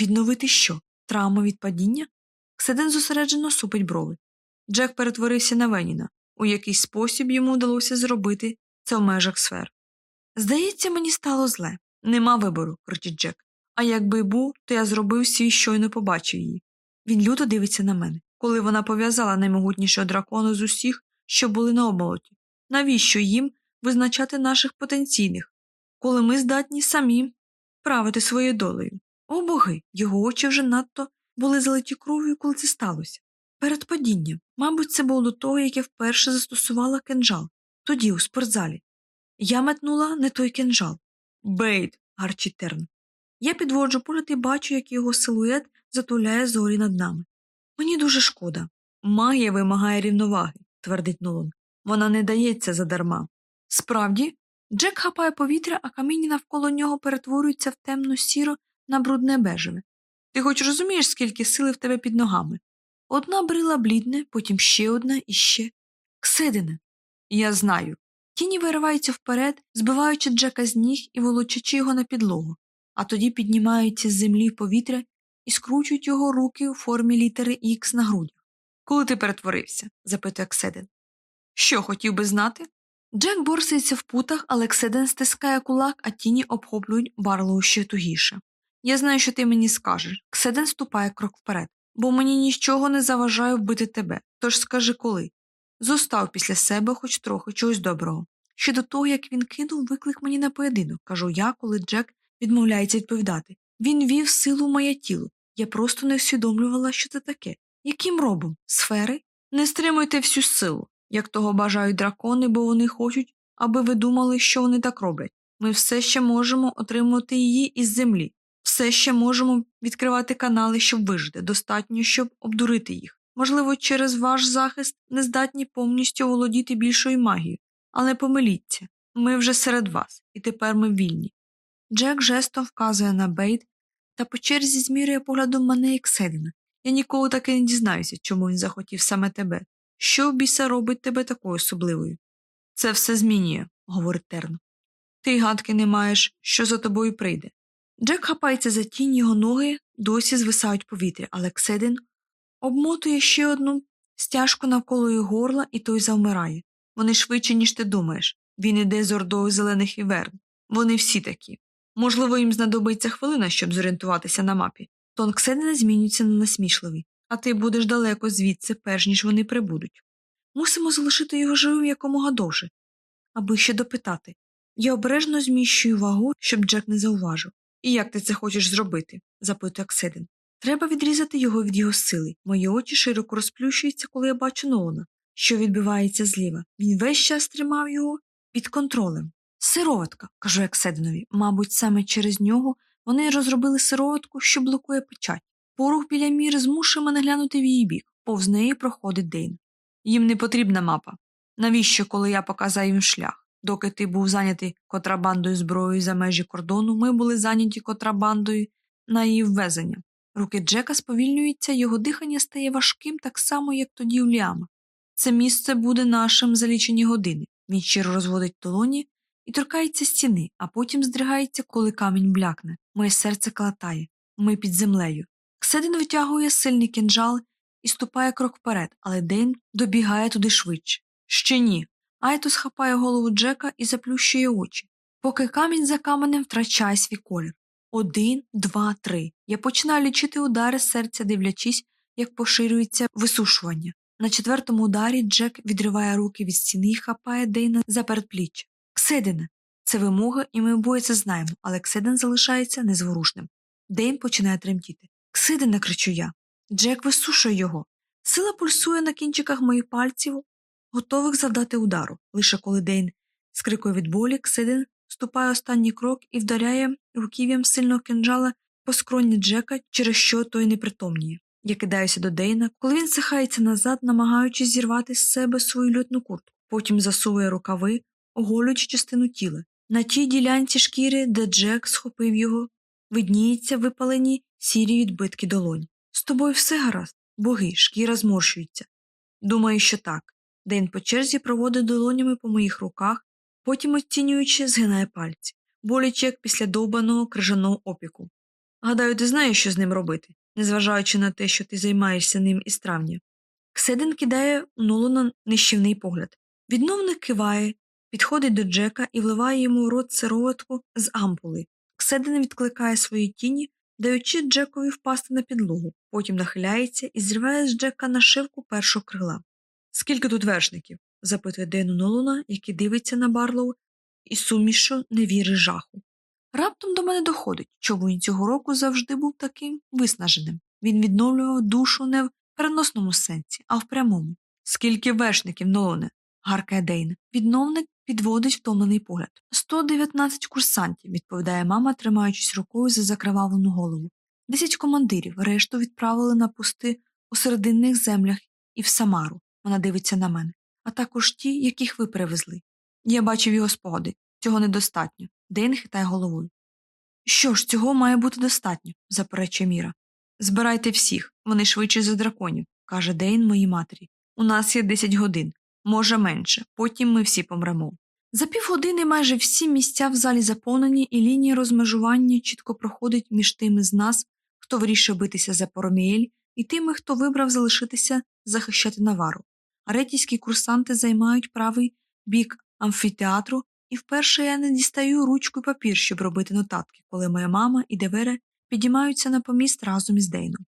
Відновити що? Травма від падіння? Кседен зосереджено супить брови. Джек перетворився на Веніна. У якийсь спосіб йому вдалося зробити це в межах сфер. Здається, мені стало зле. Нема вибору, кричить Джек. А якби був, то я зробив свій щойно побачив її. Він люто дивиться на мене, коли вона пов'язала наймогутнішого дракона з усіх, що були на оболоті. Навіщо їм визначати наших потенційних, коли ми здатні самі правити своєю долею? О боги, його очі вже надто були залиті кров'ю, коли це сталося. Перед падінням, мабуть, це було до того, як я вперше застосувала кинджал, тоді, у спортзалі. Я метнула не той кинджал. Бейт, гарчить терн. Я підводжу погляд і бачу, як його силует затуляє зорі над нами. Мені дуже шкода. Магія вимагає рівноваги, твердить Нолан. Вона не дається задарма. Справді, Джек хапає повітря, а каміння навколо нього перетворюються в темну сіро на брудне бежеве. Ти хоч розумієш, скільки сили в тебе під ногами? Одна брила блідне, потім ще одна і ще. Кседине. Я знаю. Тіні вириваються вперед, збиваючи Джека з ніг і волочачи його на підлогу, а тоді піднімаються з землі в повітря і скручують його руки у формі літери Х на грудях. Коли ти перетворився? запитує Кседен. Що хотів би знати? Джек борсається в путах, але Кседен стискає кулак, а тіні обхоплюють Барлоу ще тугіше. Я знаю, що ти мені скажеш. Кседен ступає крок вперед, бо мені нічого не заважає вбити тебе, тож скажи коли. Зостав після себе хоч трохи чогось доброго. Ще до того, як він кинув виклик мені на поєдинок, кажу я, коли Джек відмовляється відповідати. Він вів силу в моє тіло. Я просто не усвідомлювала, що це таке. Яким робом? Сфери? Не стримуйте всю силу, як того бажають дракони, бо вони хочуть, аби ви думали, що вони так роблять. Ми все ще можемо отримувати її із землі, все ще можемо відкривати канали, щоб вижити, достатньо, щоб обдурити їх. Можливо, через ваш захист не здатні повністю володіти більшою магією, але помиліться ми вже серед вас, і тепер ми вільні. Джек жестом вказує на Бейт та по черзі змірює поглядом мене і Кседина. Я ніколи таки не дізнаюся, чому він захотів саме тебе. Що в біса робить тебе такою особливою? Це все змінює, говорить Терн. Ти гадки не маєш, що за тобою прийде. Джек хапається за тінь, його ноги досі звисають повітря, але Кседин обмотує ще одну стяжку навколо його горла, і той завмирає. Вони швидше, ніж ти думаєш. Він іде з ордою зелених віверн. Вони всі такі. Можливо, їм знадобиться хвилина, щоб зорієнтуватися на мапі. Тон Кседина змінюється на насмішливий, а ти будеш далеко звідси, перш ніж вони прибудуть. Мусимо залишити його живим якомога довше, аби ще допитати. Я обережно зміщую вагу, щоб Джек не зауважив. І як ти це хочеш зробити? запитує Кседин. Треба відрізати його від його сили. Мої очі широко розплющуються, коли я бачу Нолана, що відбивається зліва. Він весь час тримав його під контролем. Сироватка, кажу Ексединові, мабуть, саме через нього Вони розробили сироватку, що блокує печать. Порух біля міри змушує мене глянути в її бік, повз неї проходить Дейн. Їм не потрібна мапа. Навіщо, коли я показав їм шлях? Доки ти був зайнятий контрабандою зброєю за межі кордону, ми були зайняті контрабандою на її ввезення. Руки Джека сповільнюються, його дихання стає важким так само, як тоді у Ліама. Це місце буде нашим за лічені години. Він щиро розводить долоні і торкається стіни, а потім здригається, коли камінь блякне. Моє серце калатає. Ми під землею. Кседин витягує сильний кинджал і ступає крок вперед, але Дейн добігає туди швидше. Ще ні. Айтус хапає голову Джека і заплющує очі, поки камінь за каменем втрачає свій колір. Один, два, три. Я починаю лічити удари серця, дивлячись, як поширюється висушування. На четвертому ударі Джек відриває руки від стіни і хапає Дейна за передпліччя. Кседине. Це вимога, і ми обоє це знаємо, але Кседин залишається незворушним. Дейн починає тремтіти. Ксидине, кричу я. Джек висушує його. Сила пульсує на кінчиках моїх пальців, готових завдати удару. Лише коли Дейн скрикує від болі, Ксидин ступає останній крок і вдаряє руків'ям сильного кинджала по скроні Джека, через що той непритомніє. Я кидаюся до Дейна, коли він сихається назад, намагаючись зірвати з себе свою льотну куртку, потім засовує рукави, оголюючи частину тіла. На тій ділянці шкіри, де Джек схопив його, видніються випалені сірі відбитки долонь. З тобою все гаразд, боги, шкіра зморщується. Думаю, що так. Дейн по черзі проводить долонями по моїх руках, потім, оцінюючи, згинає пальці, боляче як після довбаного крижаного опіку. Гадаю, ти знаєш, що з ним робити, незважаючи на те, що ти займаєшся ним із травня. Кседин кидає у Нолана нищівний погляд. Відновник киває, підходить до Джека і вливає йому в рот сироватку з ампули. Кседин відкликає свої тіні, даючи Джекові впасти на підлогу, потім нахиляється і зриває з Джека нашивку першого крила. Скільки тут вершників? запитує Дену Нолана, який дивиться на Барлоу і сумішу не вірить жаху. Раптом до мене доходить, чому він цього року завжди був таким виснаженим. Він відновлював душу не в переносному сенсі, а в прямому. Скільки вершників, Нолане? гаркає Дейн. Відновник підводить втомлений погляд. 119 курсантів, відповідає мама, тримаючись рукою за закривавлену голову. Десять командирів, решту відправили на пусти у серединних землях і в Самару. Вона дивиться на мене, а також ті, яких ви привезли. Я бачив його спогади. Цього недостатньо. Дейн хитає головою. Що ж, цього має бути достатньо, заперечує Міра. Збирайте всіх, вони швидше за драконів, каже Дейн моїй матері. У нас є 10 годин, може менше, потім ми всі помремо. За півгодини майже всі місця в залі заповнені, і лінія розмежування чітко проходить між тими з нас, хто вирішив битися за Пороміель, і тими, хто вибрав залишитися захищати Навару. Аретійські курсанти займають правий бік амфітеатру, і вперше я не дістаю ручку і папір, щоб робити нотатки, коли моя мама і Девере підіймаються на поміст разом із Дейном.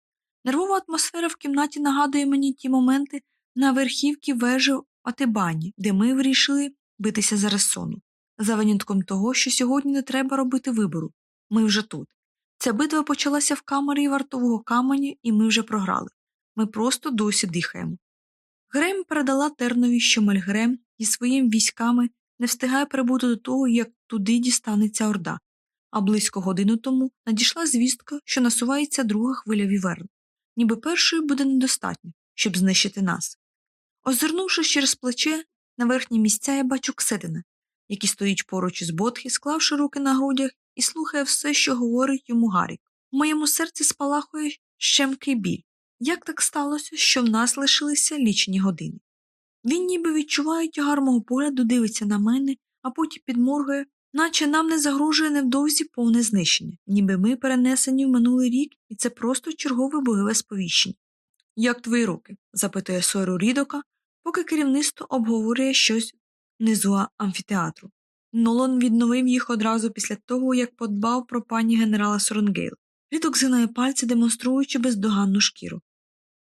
Нервова атмосфера в кімнаті нагадує мені ті моменти на верхівці вежі Атибані, де ми вирішили битися за Ресону, за винятком того, що сьогодні не треба робити вибору. Ми вже тут. Ця битва почалася в камері вартового каменю, і ми вже програли. Ми просто досі дихаємо. Грем передала Тернові, що Мельгрем зі своїми військами не встигає прибути до того, як туди дістанеться Орда, а близько годину тому надійшла звістка, що насувається друга хвиля віверн, ніби першої буде недостатньо, щоб знищити нас. Озирнувшись через плече, на верхні місця я бачу Кседина, який стоїть поруч із Ботхи, склавши руки на грудях, і слухає все, що говорить йому Гарік. У моєму серці спалахує щемкий біль. Як так сталося, що в нас лишилися лічені години? Він ніби відчуває тягар мого погляду, дивиться на мене, а потім підморгує, наче нам не загрожує невдовзі повне знищення, ніби ми перенесені в минулий рік, і це просто чергове бойове сповіщення. Як твої руки? запитує Сойру Рідока, поки керівництво обговорює щось внизу амфітеатру. Нолан відновив їх одразу після того, як подбав про пані генерала Соренгейл. Рідок згинає пальці, демонструючи бездоганну шкіру.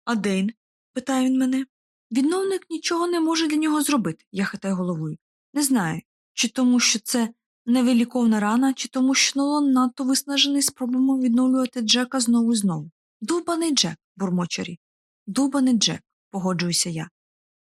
А Дейн? питає він мене. Відновник нічого не може для нього зробити, я хитаю головою. Не знаю, чи тому, що це невиліковна рана, чи тому, що Нолан надто виснажений спробами відновлювати Джека знову і знову. Дубаний Джек, бурмочарі. Дубаний Джек, погоджуюся я.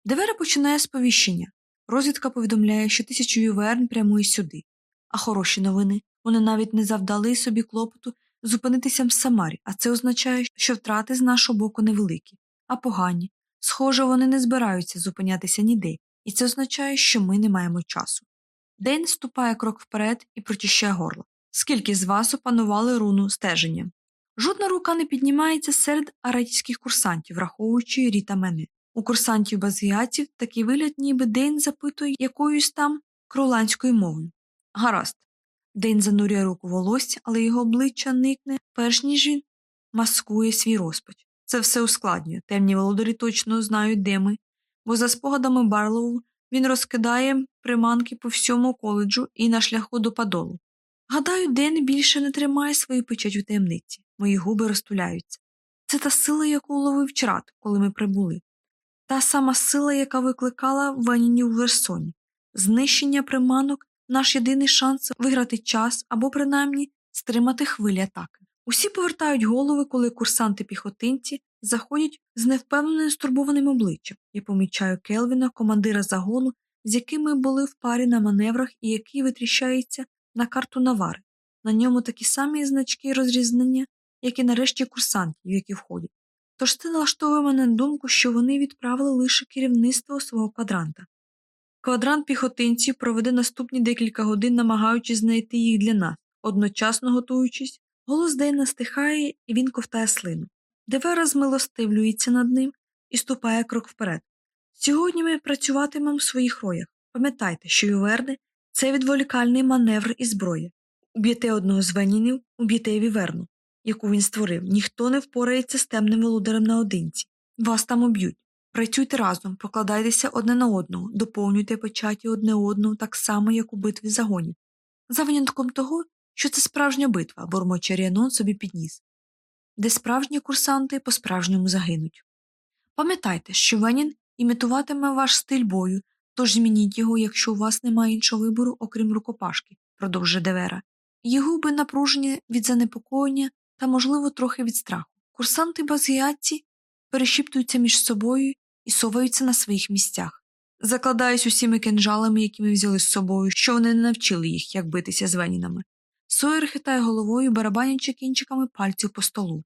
Девера починає сповіщення. Розвідка повідомляє, що тисячу юверн прямує сюди. А хороші новини вони навіть не завдали собі клопоту зупинитися в Самарі, а це означає, що втрати з нашого боку невеликі, а погані. Схоже, вони не збираються зупинятися ніде, і це означає, що ми не маємо часу. День ступає крок вперед і прочищає горло. Скільки з вас опанували руну стеження? Жодна рука не піднімається серед аратійських курсантів, враховуючи ріта мене. У курсантів базіатів такий вигляд, ніби Дейн запитує якоюсь там кроланською мовою. Гаразд. Дейн занурює руку волосся, але його обличчя никне, перш ніж він маскує свій розпач. Це все ускладнює. Темні володарі точно знають, де ми, бо за спогадами Барлоу він розкидає приманки по всьому коледжу і на шляху до падолу. Гадаю, Ден більше не тримає свою печать у таємниці. Мої губи розтуляються. Це та сила, яку ловив чрат, коли ми прибули. Та сама сила, яка викликала Ваніні у Версоні. Знищення приманок наш єдиний шанс виграти час або принаймні стримати хвилі атаки. Усі повертають голови, коли курсанти-піхотинці заходять з невпевненим стурбованим обличчям. Я помічаю Келвіна, командира загону, з яким ми були в парі на маневрах і який витріщається на карту навари. На ньому такі самі значки розрізнення, як і нарешті курсантів, які входять. Тож це налаштовує мене на думку, що вони відправили лише керівництво свого квадранта. Квадрант піхотинців проведе наступні декілька годин, намагаючись знайти їх для нас, одночасно готуючись, голос Дейна стихає, і він ковтає слину. Девера змилостивлюється над ним і ступає крок вперед. Сьогодні ми працюватимемо в своїх роях. Пам'ятайте, що Юверни це відволікальний маневр і зброя. Уб'єте одного з венінів, уб'єте віверну, яку він створив. Ніхто не впорається з темним володарем наодинці. Вас там уб'ють. Працюйте разом, покладайтеся одне на одного, доповнюйте печаті одне одного так само, як у битві загонів. За винятком того, що це справжня битва, бурмоче Ріанон собі підніс, де справжні курсанти по справжньому загинуть. Пам'ятайте, що Венін імітуватиме ваш стиль бою, тож змініть його, якщо у вас немає іншого вибору, окрім рукопашки, продовжує Девера. Її губи напружені від занепокоєння та, можливо, трохи від страху. Курсанти базгіатці перешіптуються між собою і соваються на своїх місцях. Закладаюсь усіми кинжалами, які ми взяли з собою, що вони не навчили їх, як битися з венінами. Сойер хитає головою, барабанячи кінчиками пальців по столу.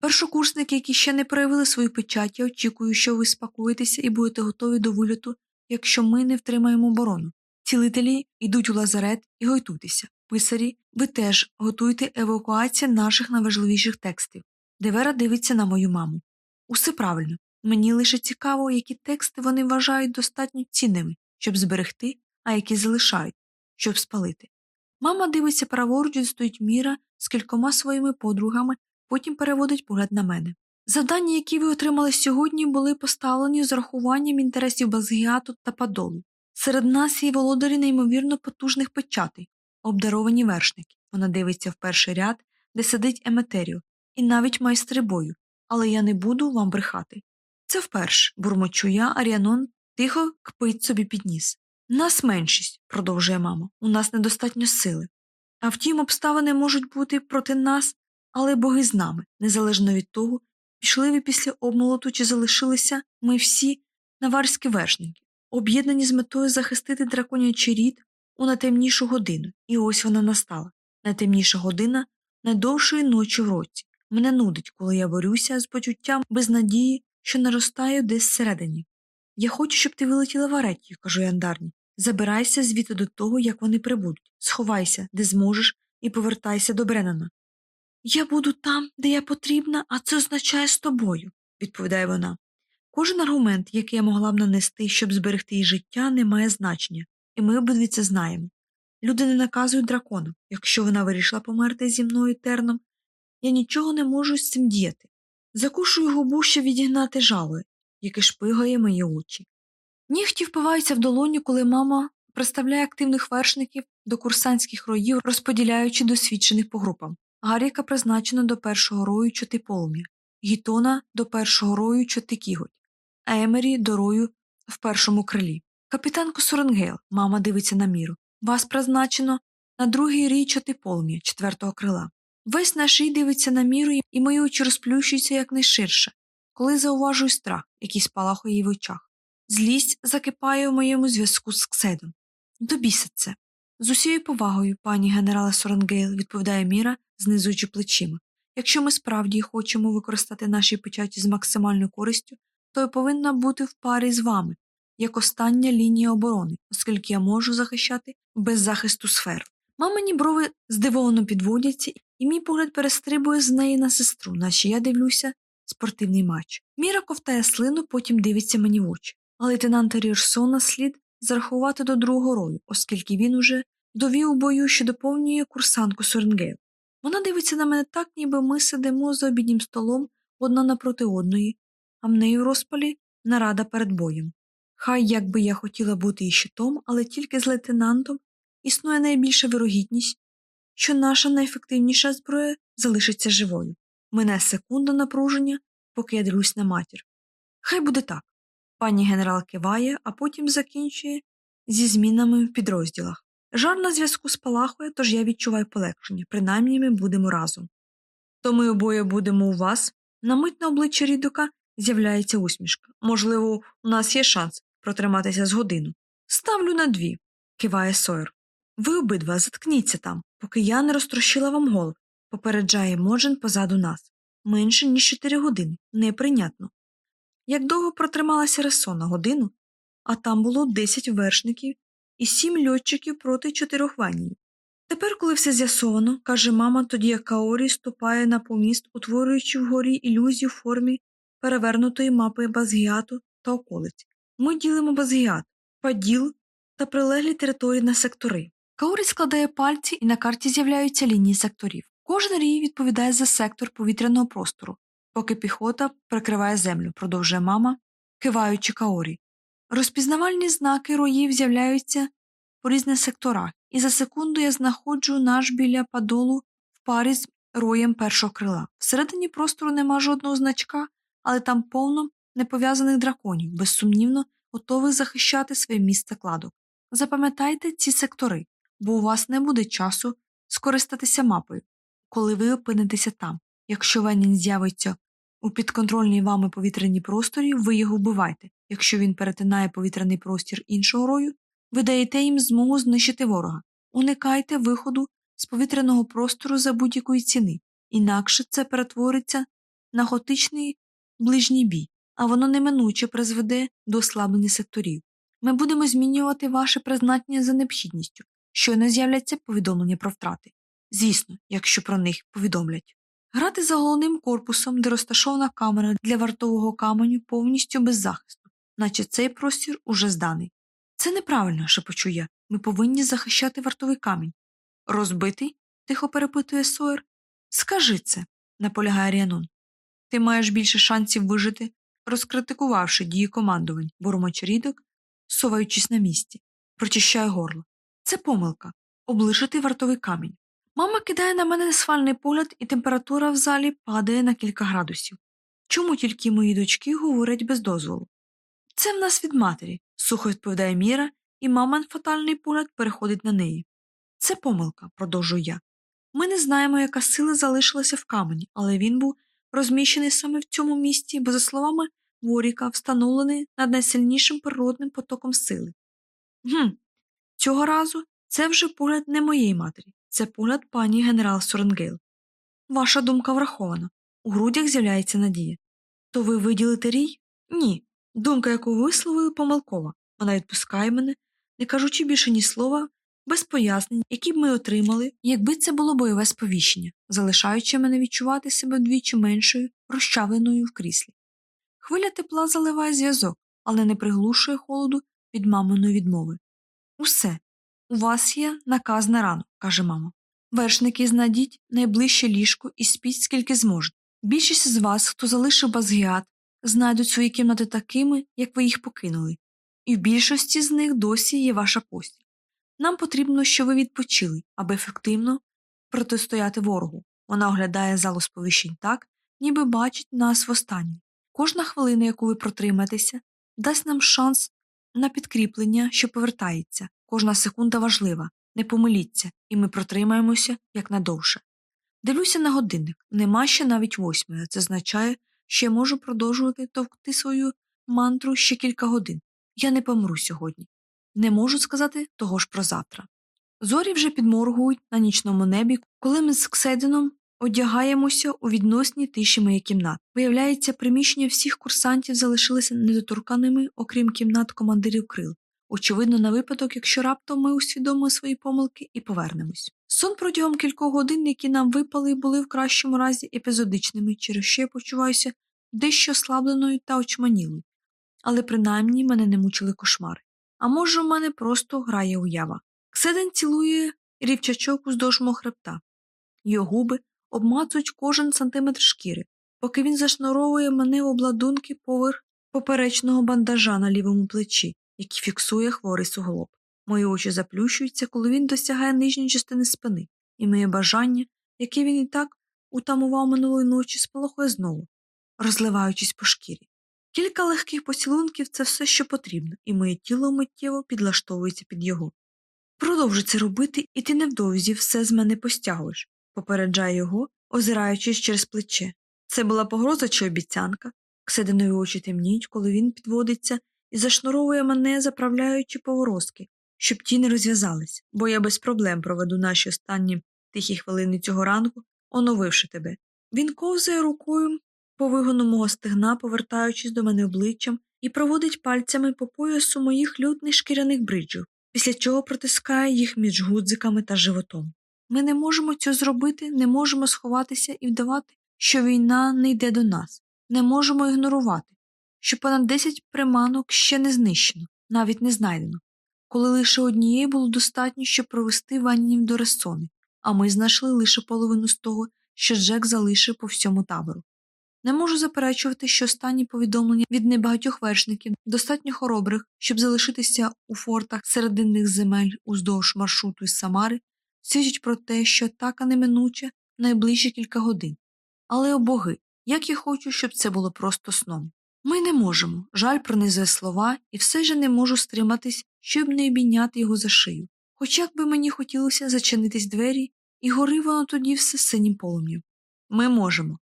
Першокурсники, які ще не проявили свою печать, я очікую, що ви спакуєтеся і будете готові до вильоту, якщо ми не втримаємо оборону. Цілителі йдуть у лазарет і гойтуйтеся. Писарі, ви теж готуйте евакуацію наших найважливіших текстів. Девера дивиться на мою маму. Усе правильно. Мені лише цікаво, які тексти вони вважають достатньо цінними, щоб зберегти, а які залишають, щоб спалити. Мама дивиться праворуч, стоїть міра з кількома своїми подругами, потім переводить погляд на мене. Завдання, які ви отримали сьогодні, були поставлені з рахуванням інтересів Базгіату та Падолу. Серед нас є володарі неймовірно потужних печатей, обдаровані вершники. Вона дивиться в перший ряд, де сидить Еметеріо, і навіть майстри бою, але я не буду вам брехати. Це вперше, бурмочу я, Аріанон тихо кпить собі під ніс. Нас меншість, продовжує мама, у нас недостатньо сили. А втім, обставини можуть бути проти нас, але боги з нами, незалежно від того, пішли ви після обмолоту чи залишилися ми всі наварські вершники, об'єднані з метою захистити драконячий рід у найтемнішу годину, і ось вона настала. Найтемніша година найдовшої ночі в році. Мене нудить, коли я борюся з почуттям безнадії, що наростаю десь всередині. Я хочу, щоб ти вилетіла в аретію, кажу яндарні. Забирайся звідти до того, як вони прибудуть. Сховайся, де зможеш, і повертайся до Бреннана. Я буду там, де я потрібна, а це означає з тобою, відповідає вона. Кожен аргумент, який я могла б нанести, щоб зберегти її життя, не має значення, і ми обидві це знаємо. Люди не наказують дракону. Якщо вона вирішила померти зі мною терном, я нічого не можу з цим вдіяти. Закушую губу, щоб відігнати жало, яке шпигає мої очі. Нігті впиваються в долоню, коли мама представляє активних вершників до курсантських роїв, розподіляючи досвідчених по групам. Гаріка призначено до першого рою чоти полум'я, Гітона до першого рою чоти кіготь, а Емері до рою в першому крилі. Капітанку Соренгейл, мама дивиться на Міру. Вас призначено на другий рій чоти полум'я четвертого крила. Весь наш рій дивиться на Міру, і мої очі розплющуються якнайширше, коли зауважую страх, який спалахує її в очах. Злість закипає у моєму зв'язку з Кседеном. Добіся це. З усією повагою, пані генерале Соренгейл, відповідає Міра, знизуючи плечима. Якщо ми справді хочемо використати наші печаті з максимальною користю, то я повинна бути в парі з вами, як остання лінія оборони, оскільки я можу захищати без захисту сфер. Мамині брови здивовано підводяться, і мій погляд перестрибує з неї на сестру, наче я дивлюся спортивний матч. Міра ковтає слину, потім дивиться мені в очі. А лейтенанта Ріорсона слід зарахувати до другого рою, оскільки він уже довів у бою, що доповнює курсантку Соренгейл. Вона дивиться на мене так, ніби ми сидимо за обіднім столом одна напроти одної, а в неї в розпалі нарада перед боєм. Хай як би я хотіла бути і щитом, але тільки з лейтенантом існує найбільша вирогідність, що наша найефективніша зброя залишиться живою. Мине секунда напруження, поки я дивлюсь на матір. Хай буде так. Пані генерал киває, а потім закінчує зі змінами в підрозділах. Жар на зв'язку спалахує, тож я відчуваю полегшення, принаймні ми будемо разом. То ми обоє будемо у вас. На мить на обличчі Рідока з'являється усмішка. Можливо, у нас є шанс протриматися з годину. Ставлю на дві, киває Сойер. Ви обидва заткніться там, поки я не розтрощила вам голов, попереджає Моджен позаду нас. Менше, ніж чотири години. Неприйнятно. Як довго протрималася Ресона годину, а там було десять вершників і сім льотчиків проти чотирьох ванів. Тепер, коли все з'ясовано, каже мама, тоді як Каорі ступає на поміст, утворюючи вгорі ілюзію в формі перевернутої мапи Базгіату та околиць. Ми ділимо Базгіат, Паділ та прилеглі території на сектори. Каорі складає пальці і на карті з'являються лінії секторів. Кожен рій відповідає за сектор повітряного простору, поки піхота прикриває землю, продовжує мама, киваючи Каорі. Розпізнавальні знаки роїв з'являються по різних секторах, і за секунду я знаходжу наш біля падолу в парі з роєм першого крила. Всередині простору нема жодного значка, але там повно непов'язаних драконів, безсумнівно готових захищати своє місце кладок. Запам'ятайте ці сектори, бо у вас не буде часу скористатися мапою, коли ви опинитеся там. Якщо Венін з'явиться у підконтрольній вами повітряній просторі, ви його вбивайте. Якщо він перетинає повітряний простір іншого рою, ви даєте їм змогу знищити ворога. Уникайте виходу з повітряного простору за будь-якої ціни, інакше це перетвориться на готичний ближній бій, а воно неминуче призведе до ослаблення секторів. Ми будемо змінювати ваше призначення за необхідністю, щойно з'являться повідомлення про втрати. Звісно, якщо про них повідомлять. Грати за головним корпусом, де розташована камера для вартового каменю повністю без захисту, наче цей простір уже зданий. Це неправильно, шепочу я. Ми повинні захищати вартовий камінь. Розбитий? тихо перепитує Сойер. Скажи це, наполягає Ріанон. Ти маєш більше шансів вижити, розкритикувавши дії командувань, бурмоч рідок, соваючись на місці, прочищає горло. Це помилка облишити вартовий камінь. Мама кидає на мене несвальний погляд, і температура в залі падає на кілька градусів. Чому тільки мої дочки говорять без дозволу? Це в нас від матері, сухо відповідає Міра, і мамин фатальний погляд переходить на неї. Це помилка, продовжую я. Ми не знаємо, яка сила залишилася в камені, але він був розміщений саме в цьому місці, бо, за словами Воріка, встановлений над найсильнішим природним потоком сили. Гм, цього разу це вже погляд не моєї матері, це погляд пані генерал Соренгейл. Ваша думка врахована. У грудях з'являється надія. То ви виділите рій? Ні. Думка, яку висловили, помилкова. Вона відпускає мене, не кажучи більше ні слова, без пояснень, які б ми отримали, якби це було бойове сповіщення, залишаючи мене відчувати себе вдвічі меншою, розчавленою в кріслі. Хвиля тепла заливає зв'язок, але не приглушує холоду від маминої відмови. Усе. У вас є наказ на рану, каже мама. Вершники знайдіть найближче ліжко і спіть, скільки зможете. Більшість з вас, хто залишив базгіат, знайдуть свої кімнати такими, як ви їх покинули, і в більшості з них досі є ваша постіль. Нам потрібно, щоб ви відпочили, аби ефективно протистояти ворогу. Вона оглядає залу сповіщень так, ніби бачить нас востаннє. Кожна хвилина, яку ви протримаєтеся, дасть нам шанс на підкріплення, що повертається. Кожна секунда важлива, не помиліться, і ми протримаємося якнадовше. Дивлюся на годинник, нема ще навіть восьмої, це означає, що я можу продовжувати товкти свою мантру ще кілька годин. Я не помру сьогодні. Не можу сказати того ж про завтра. Зорі вже підморгують на нічному небі, коли ми з Кседином одягаємося у відносній тиші моєї кімнати. Виявляється, приміщення всіх курсантів залишилися недоторканими, окрім кімнат командирів крил. Очевидно, на випадок, якщо раптом ми усвідомимо свої помилки і повернемось. Сон протягом кількох годин, які нам випали, були в кращому разі епізодичними, через що я почуваюся дещо ослабленою та очманілою, але принаймні мене не мучили кошмари. А може, у мене просто грає уява. Кседен цілує рівчачок уздовж мого хребта. Його губи обмацують кожен сантиметр шкіри, поки він зашнуровує мене в обладунки поверх поперечного бандажа на лівому плечі, який фіксує хворий суглоб. Мої очі заплющуються, коли він досягає нижньої частини спини, і моє бажання, яке він і так утамував минулої ночі, спалахує знову, розливаючись по шкірі. Кілька легких поцілунків це все, що потрібно, і моє тіло миттєво підлаштовується під його. Продовжуй це робити, і ти невдовзі все з мене постягуєш, попереджає його, озираючись через плече. Це була погроза чи обіцянка. Ксединові очі темніють, коли він підводиться і зашнуровує мене, заправляючи поворозки, щоб ті не розв'язались, бо я без проблем проведу наші останні тихі хвилини цього ранку, оновивши тебе. Він ковзає рукою по мого стегна, повертаючись до мене обличчям, і проводить пальцями по поясу моїх лютних шкіряних бриджів, після чого протискає їх між гудзиками та животом. Ми не можемо цього зробити, не можемо сховатися і вдавати, що війна не йде до нас, не можемо ігнорувати, що понад 10 приманок ще не знищено, навіть не знайдено, коли лише однієї було достатньо, щоб провести ваннів до Ресони, а ми знайшли лише половину з того, що Джек залишив по всьому табору. Не можу заперечувати, що останні повідомлення від небагатьох вершників, достатньо хоробрих, щоб залишитися у фортах серединних земель уздовж маршруту із Самари, свідчать про те, що атака неминуча найближчі кілька годин. Але о боги, як я хочу, щоб це було просто сном. Ми не можемо, жаль пронизує слова, і все ж не можу стриматись, щоб не обійняти його за шию. Хоч як би мені хотілося зачинитись двері, і горив воно тоді все синім полум'ям. Ми можемо.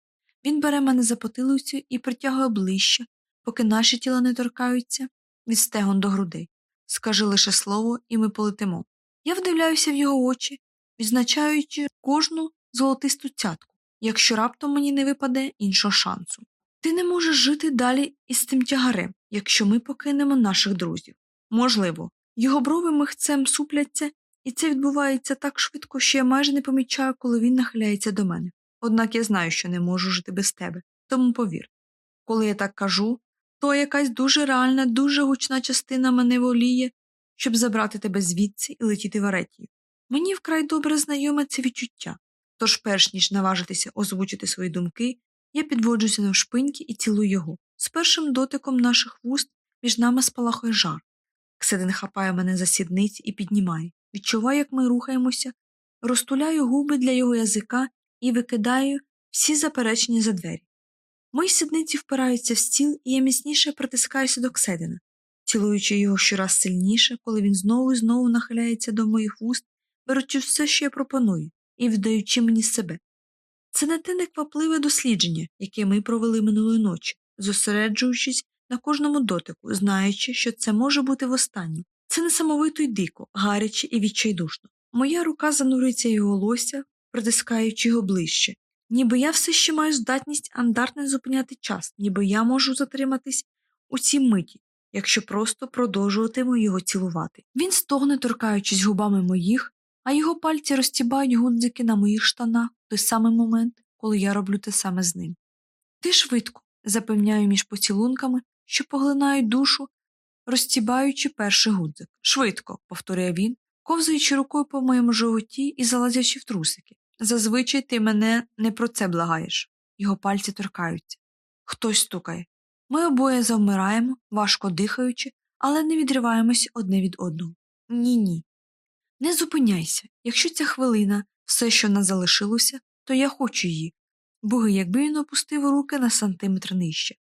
Він бере мене за потилицю і притягує ближче, поки наші тіла не торкаються від стегон до грудей. Скажи лише слово, і ми полетимо. Я вдивляюся в його очі, відзначаючи кожну золотисту цятку, якщо раптом мені не випаде іншого шансу. Ти не можеш жити далі із цим тягарем, якщо ми покинемо наших друзів. Можливо, його брови михцем супляться, і це відбувається так швидко, що я майже не помічаю, коли він нахиляється до мене. Однак я знаю, що не можу жити без тебе, тому повір. Коли я так кажу, то якась дуже реальна, дуже гучна частина мене воліє, щоб забрати тебе звідси і летіти в Аретію. Мені вкрай добре знайоме це відчуття, тож, перш ніж наважитися озвучити свої думки, я підводжуся навшпиньки і цілую його. З першим дотиком наших вуст між нами спалахує жар. Кседин хапає мене за сідниці і піднімає, відчуваю, як ми рухаємося, розтуляю губи для його язика і викидаю всі заперечення за двері. Мої сідниці впираються в стіл, і я міцніше притискаюся до Кседина, цілуючи його щораз сильніше, коли він знову і знову нахиляється до моїх вуст, беручи все, що я пропоную, і віддаючи мені себе. Це не те неквапливе дослідження, яке ми провели минулої ночі, зосереджуючись на кожному дотику, знаючи, що це може бути востаннє. Це несамовито й дико, гаряче і відчайдушно. Моя рука занурюється в його лося, притискаючи його ближче, ніби я все ще маю здатність андартне зупиняти час, ніби я можу затриматись у цій миті, якщо просто продовжуватиму його цілувати. Він стогне, торкаючись губами моїх, а його пальці розтібають гудзики на моїх штанах в той самий момент, коли я роблю те саме з ним. Ти швидко, запевняю між поцілунками, що поглинають душу, розтібаючи перший гудзик. Швидко, повторює він, ковзаючи рукою по моєму животі і залазячи в трусики. Зазвичай ти мене не про це благаєш. Його пальці торкаються. Хтось стукає. Ми обоє завмираємо, важко дихаючи, але не відриваємось одне від одного. Ні, ні. Не зупиняйся. Якщо ця хвилина все, що нас залишилося, то я хочу її. Боги, якби він опустив руки на сантиметр нижче.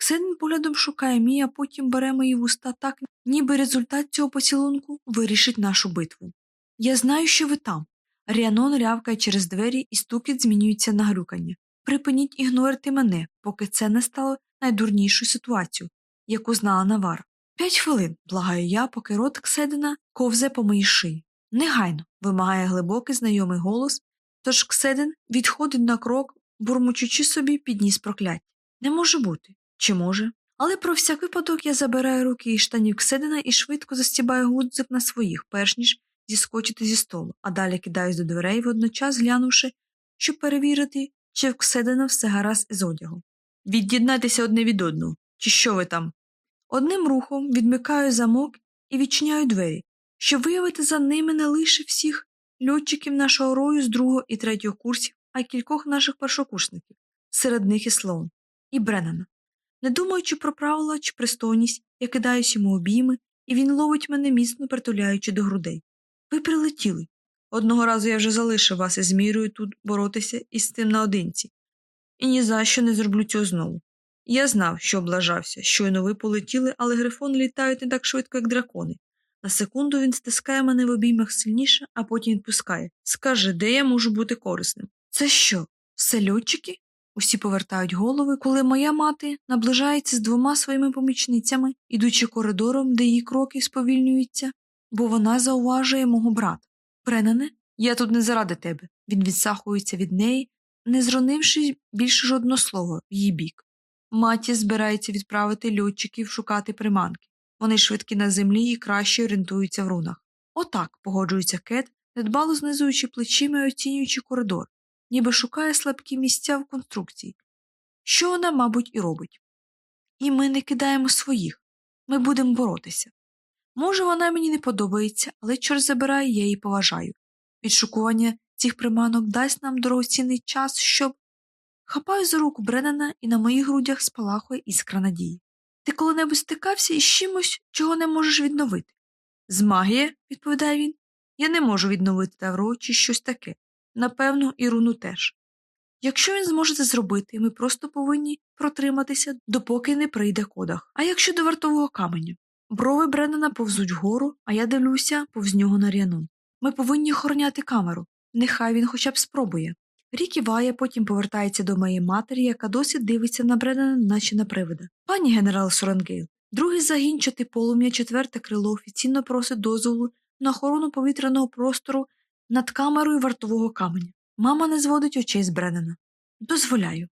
Ксенін поглядом шукає мій, а потім бере мої вуста так, ніби результат цього поцілунку вирішить нашу битву. Я знаю, що ви там. Ріанон рявкає через двері і стукіт змінюється на грюкання. Припиніть ігнорити мене, поки це не стало найдурнішою ситуацією, яку знала Навара. П'ять хвилин, благаю я, поки рот Кседина ковзе по моїй шиї. Негайно, вимагає глибокий знайомий голос, тож Кседен відходить на крок, бурмочучи собі підніс прокляття. Не може бути. Чи може? Але про всяк випадок я забираю руки із штанів Кседена і швидко застібаю гудзик на своїх, перш ніж зіскочити зі столу, а далі кидаюсь до дверей, водночас глянувши, щоб перевірити, чи в Кседена все гаразд із одягом. Від'єднайтеся одне від одного, чи що ви там? Одним рухом відмикаю замок і відчиняю двері, щоб виявити за ними не лише всіх льотчиків нашого рою з другого і третього курсів, а й кількох наших першокурсників, серед них і Слоун, і Бреннана. Не думаючи про правила чи пристойність, я кидаюсь йому обійми, і він ловить мене міцно притуляючи до грудей. Ви прилетіли. Одного разу я вже залишив вас із мірою тут боротися із тим наодинці, і ні за що не зроблю цього знову. Я знав, що облажався, щойно ви полетіли, але грифони літають не так швидко, як дракони. На секунду він стискає мене в обіймах сильніше, а потім відпускає. Скаже, де я можу бути корисним. Це що? Все льотчики? Усі повертають голови, коли моя мати наближається з двома своїми помічницями, ідучи коридором, де її кроки сповільнюються, бо вона зауважує мого брата. Бренане, я тут не заради тебе. Він відсахується від неї, не зронивши більше жодного слова в її бік. Маті збирається відправити льотчиків шукати приманки. Вони швидкі на землі і краще орієнтуються в рунах. Отак, погоджується Кет, недбало знизуючи плечима і оцінюючи коридор, ніби шукає слабкі місця в конструкції, що вона, мабуть, і робить. І ми не кидаємо своїх, ми будемо боротися. Може, вона мені не подобається, але чорт забирає, я її поважаю. Відшукування цих приманок дасть нам дорогоцінний час, щоб. Хапаю за руку Бреннана і на моїх грудях спалахує іскра надії. Ти коли-небудь стикався із чимось, чого не можеш відновити? З магії, відповідає він, я не можу відновити тавро чи щось таке. Напевно, і руну теж. Якщо він зможе це зробити, ми просто повинні протриматися, допоки не прийде Кодаг. А якщо до вартового каменю? Брови Бреннана повзуть вгору, а я дивлюся повз нього на Ріанон. Ми повинні охороняти камеру. Нехай він хоча б спробує. Рі киває, потім повертається до моєї матері, яка досі дивиться на Бреннана, наче на привида. Пані генерал Соренгейл, другий загін чоти полум'я, четверте крило офіційно просить дозволу на охорону повітряного простору над камерою вартового каменя. Мама не зводить очей з Бренена. Дозволяю.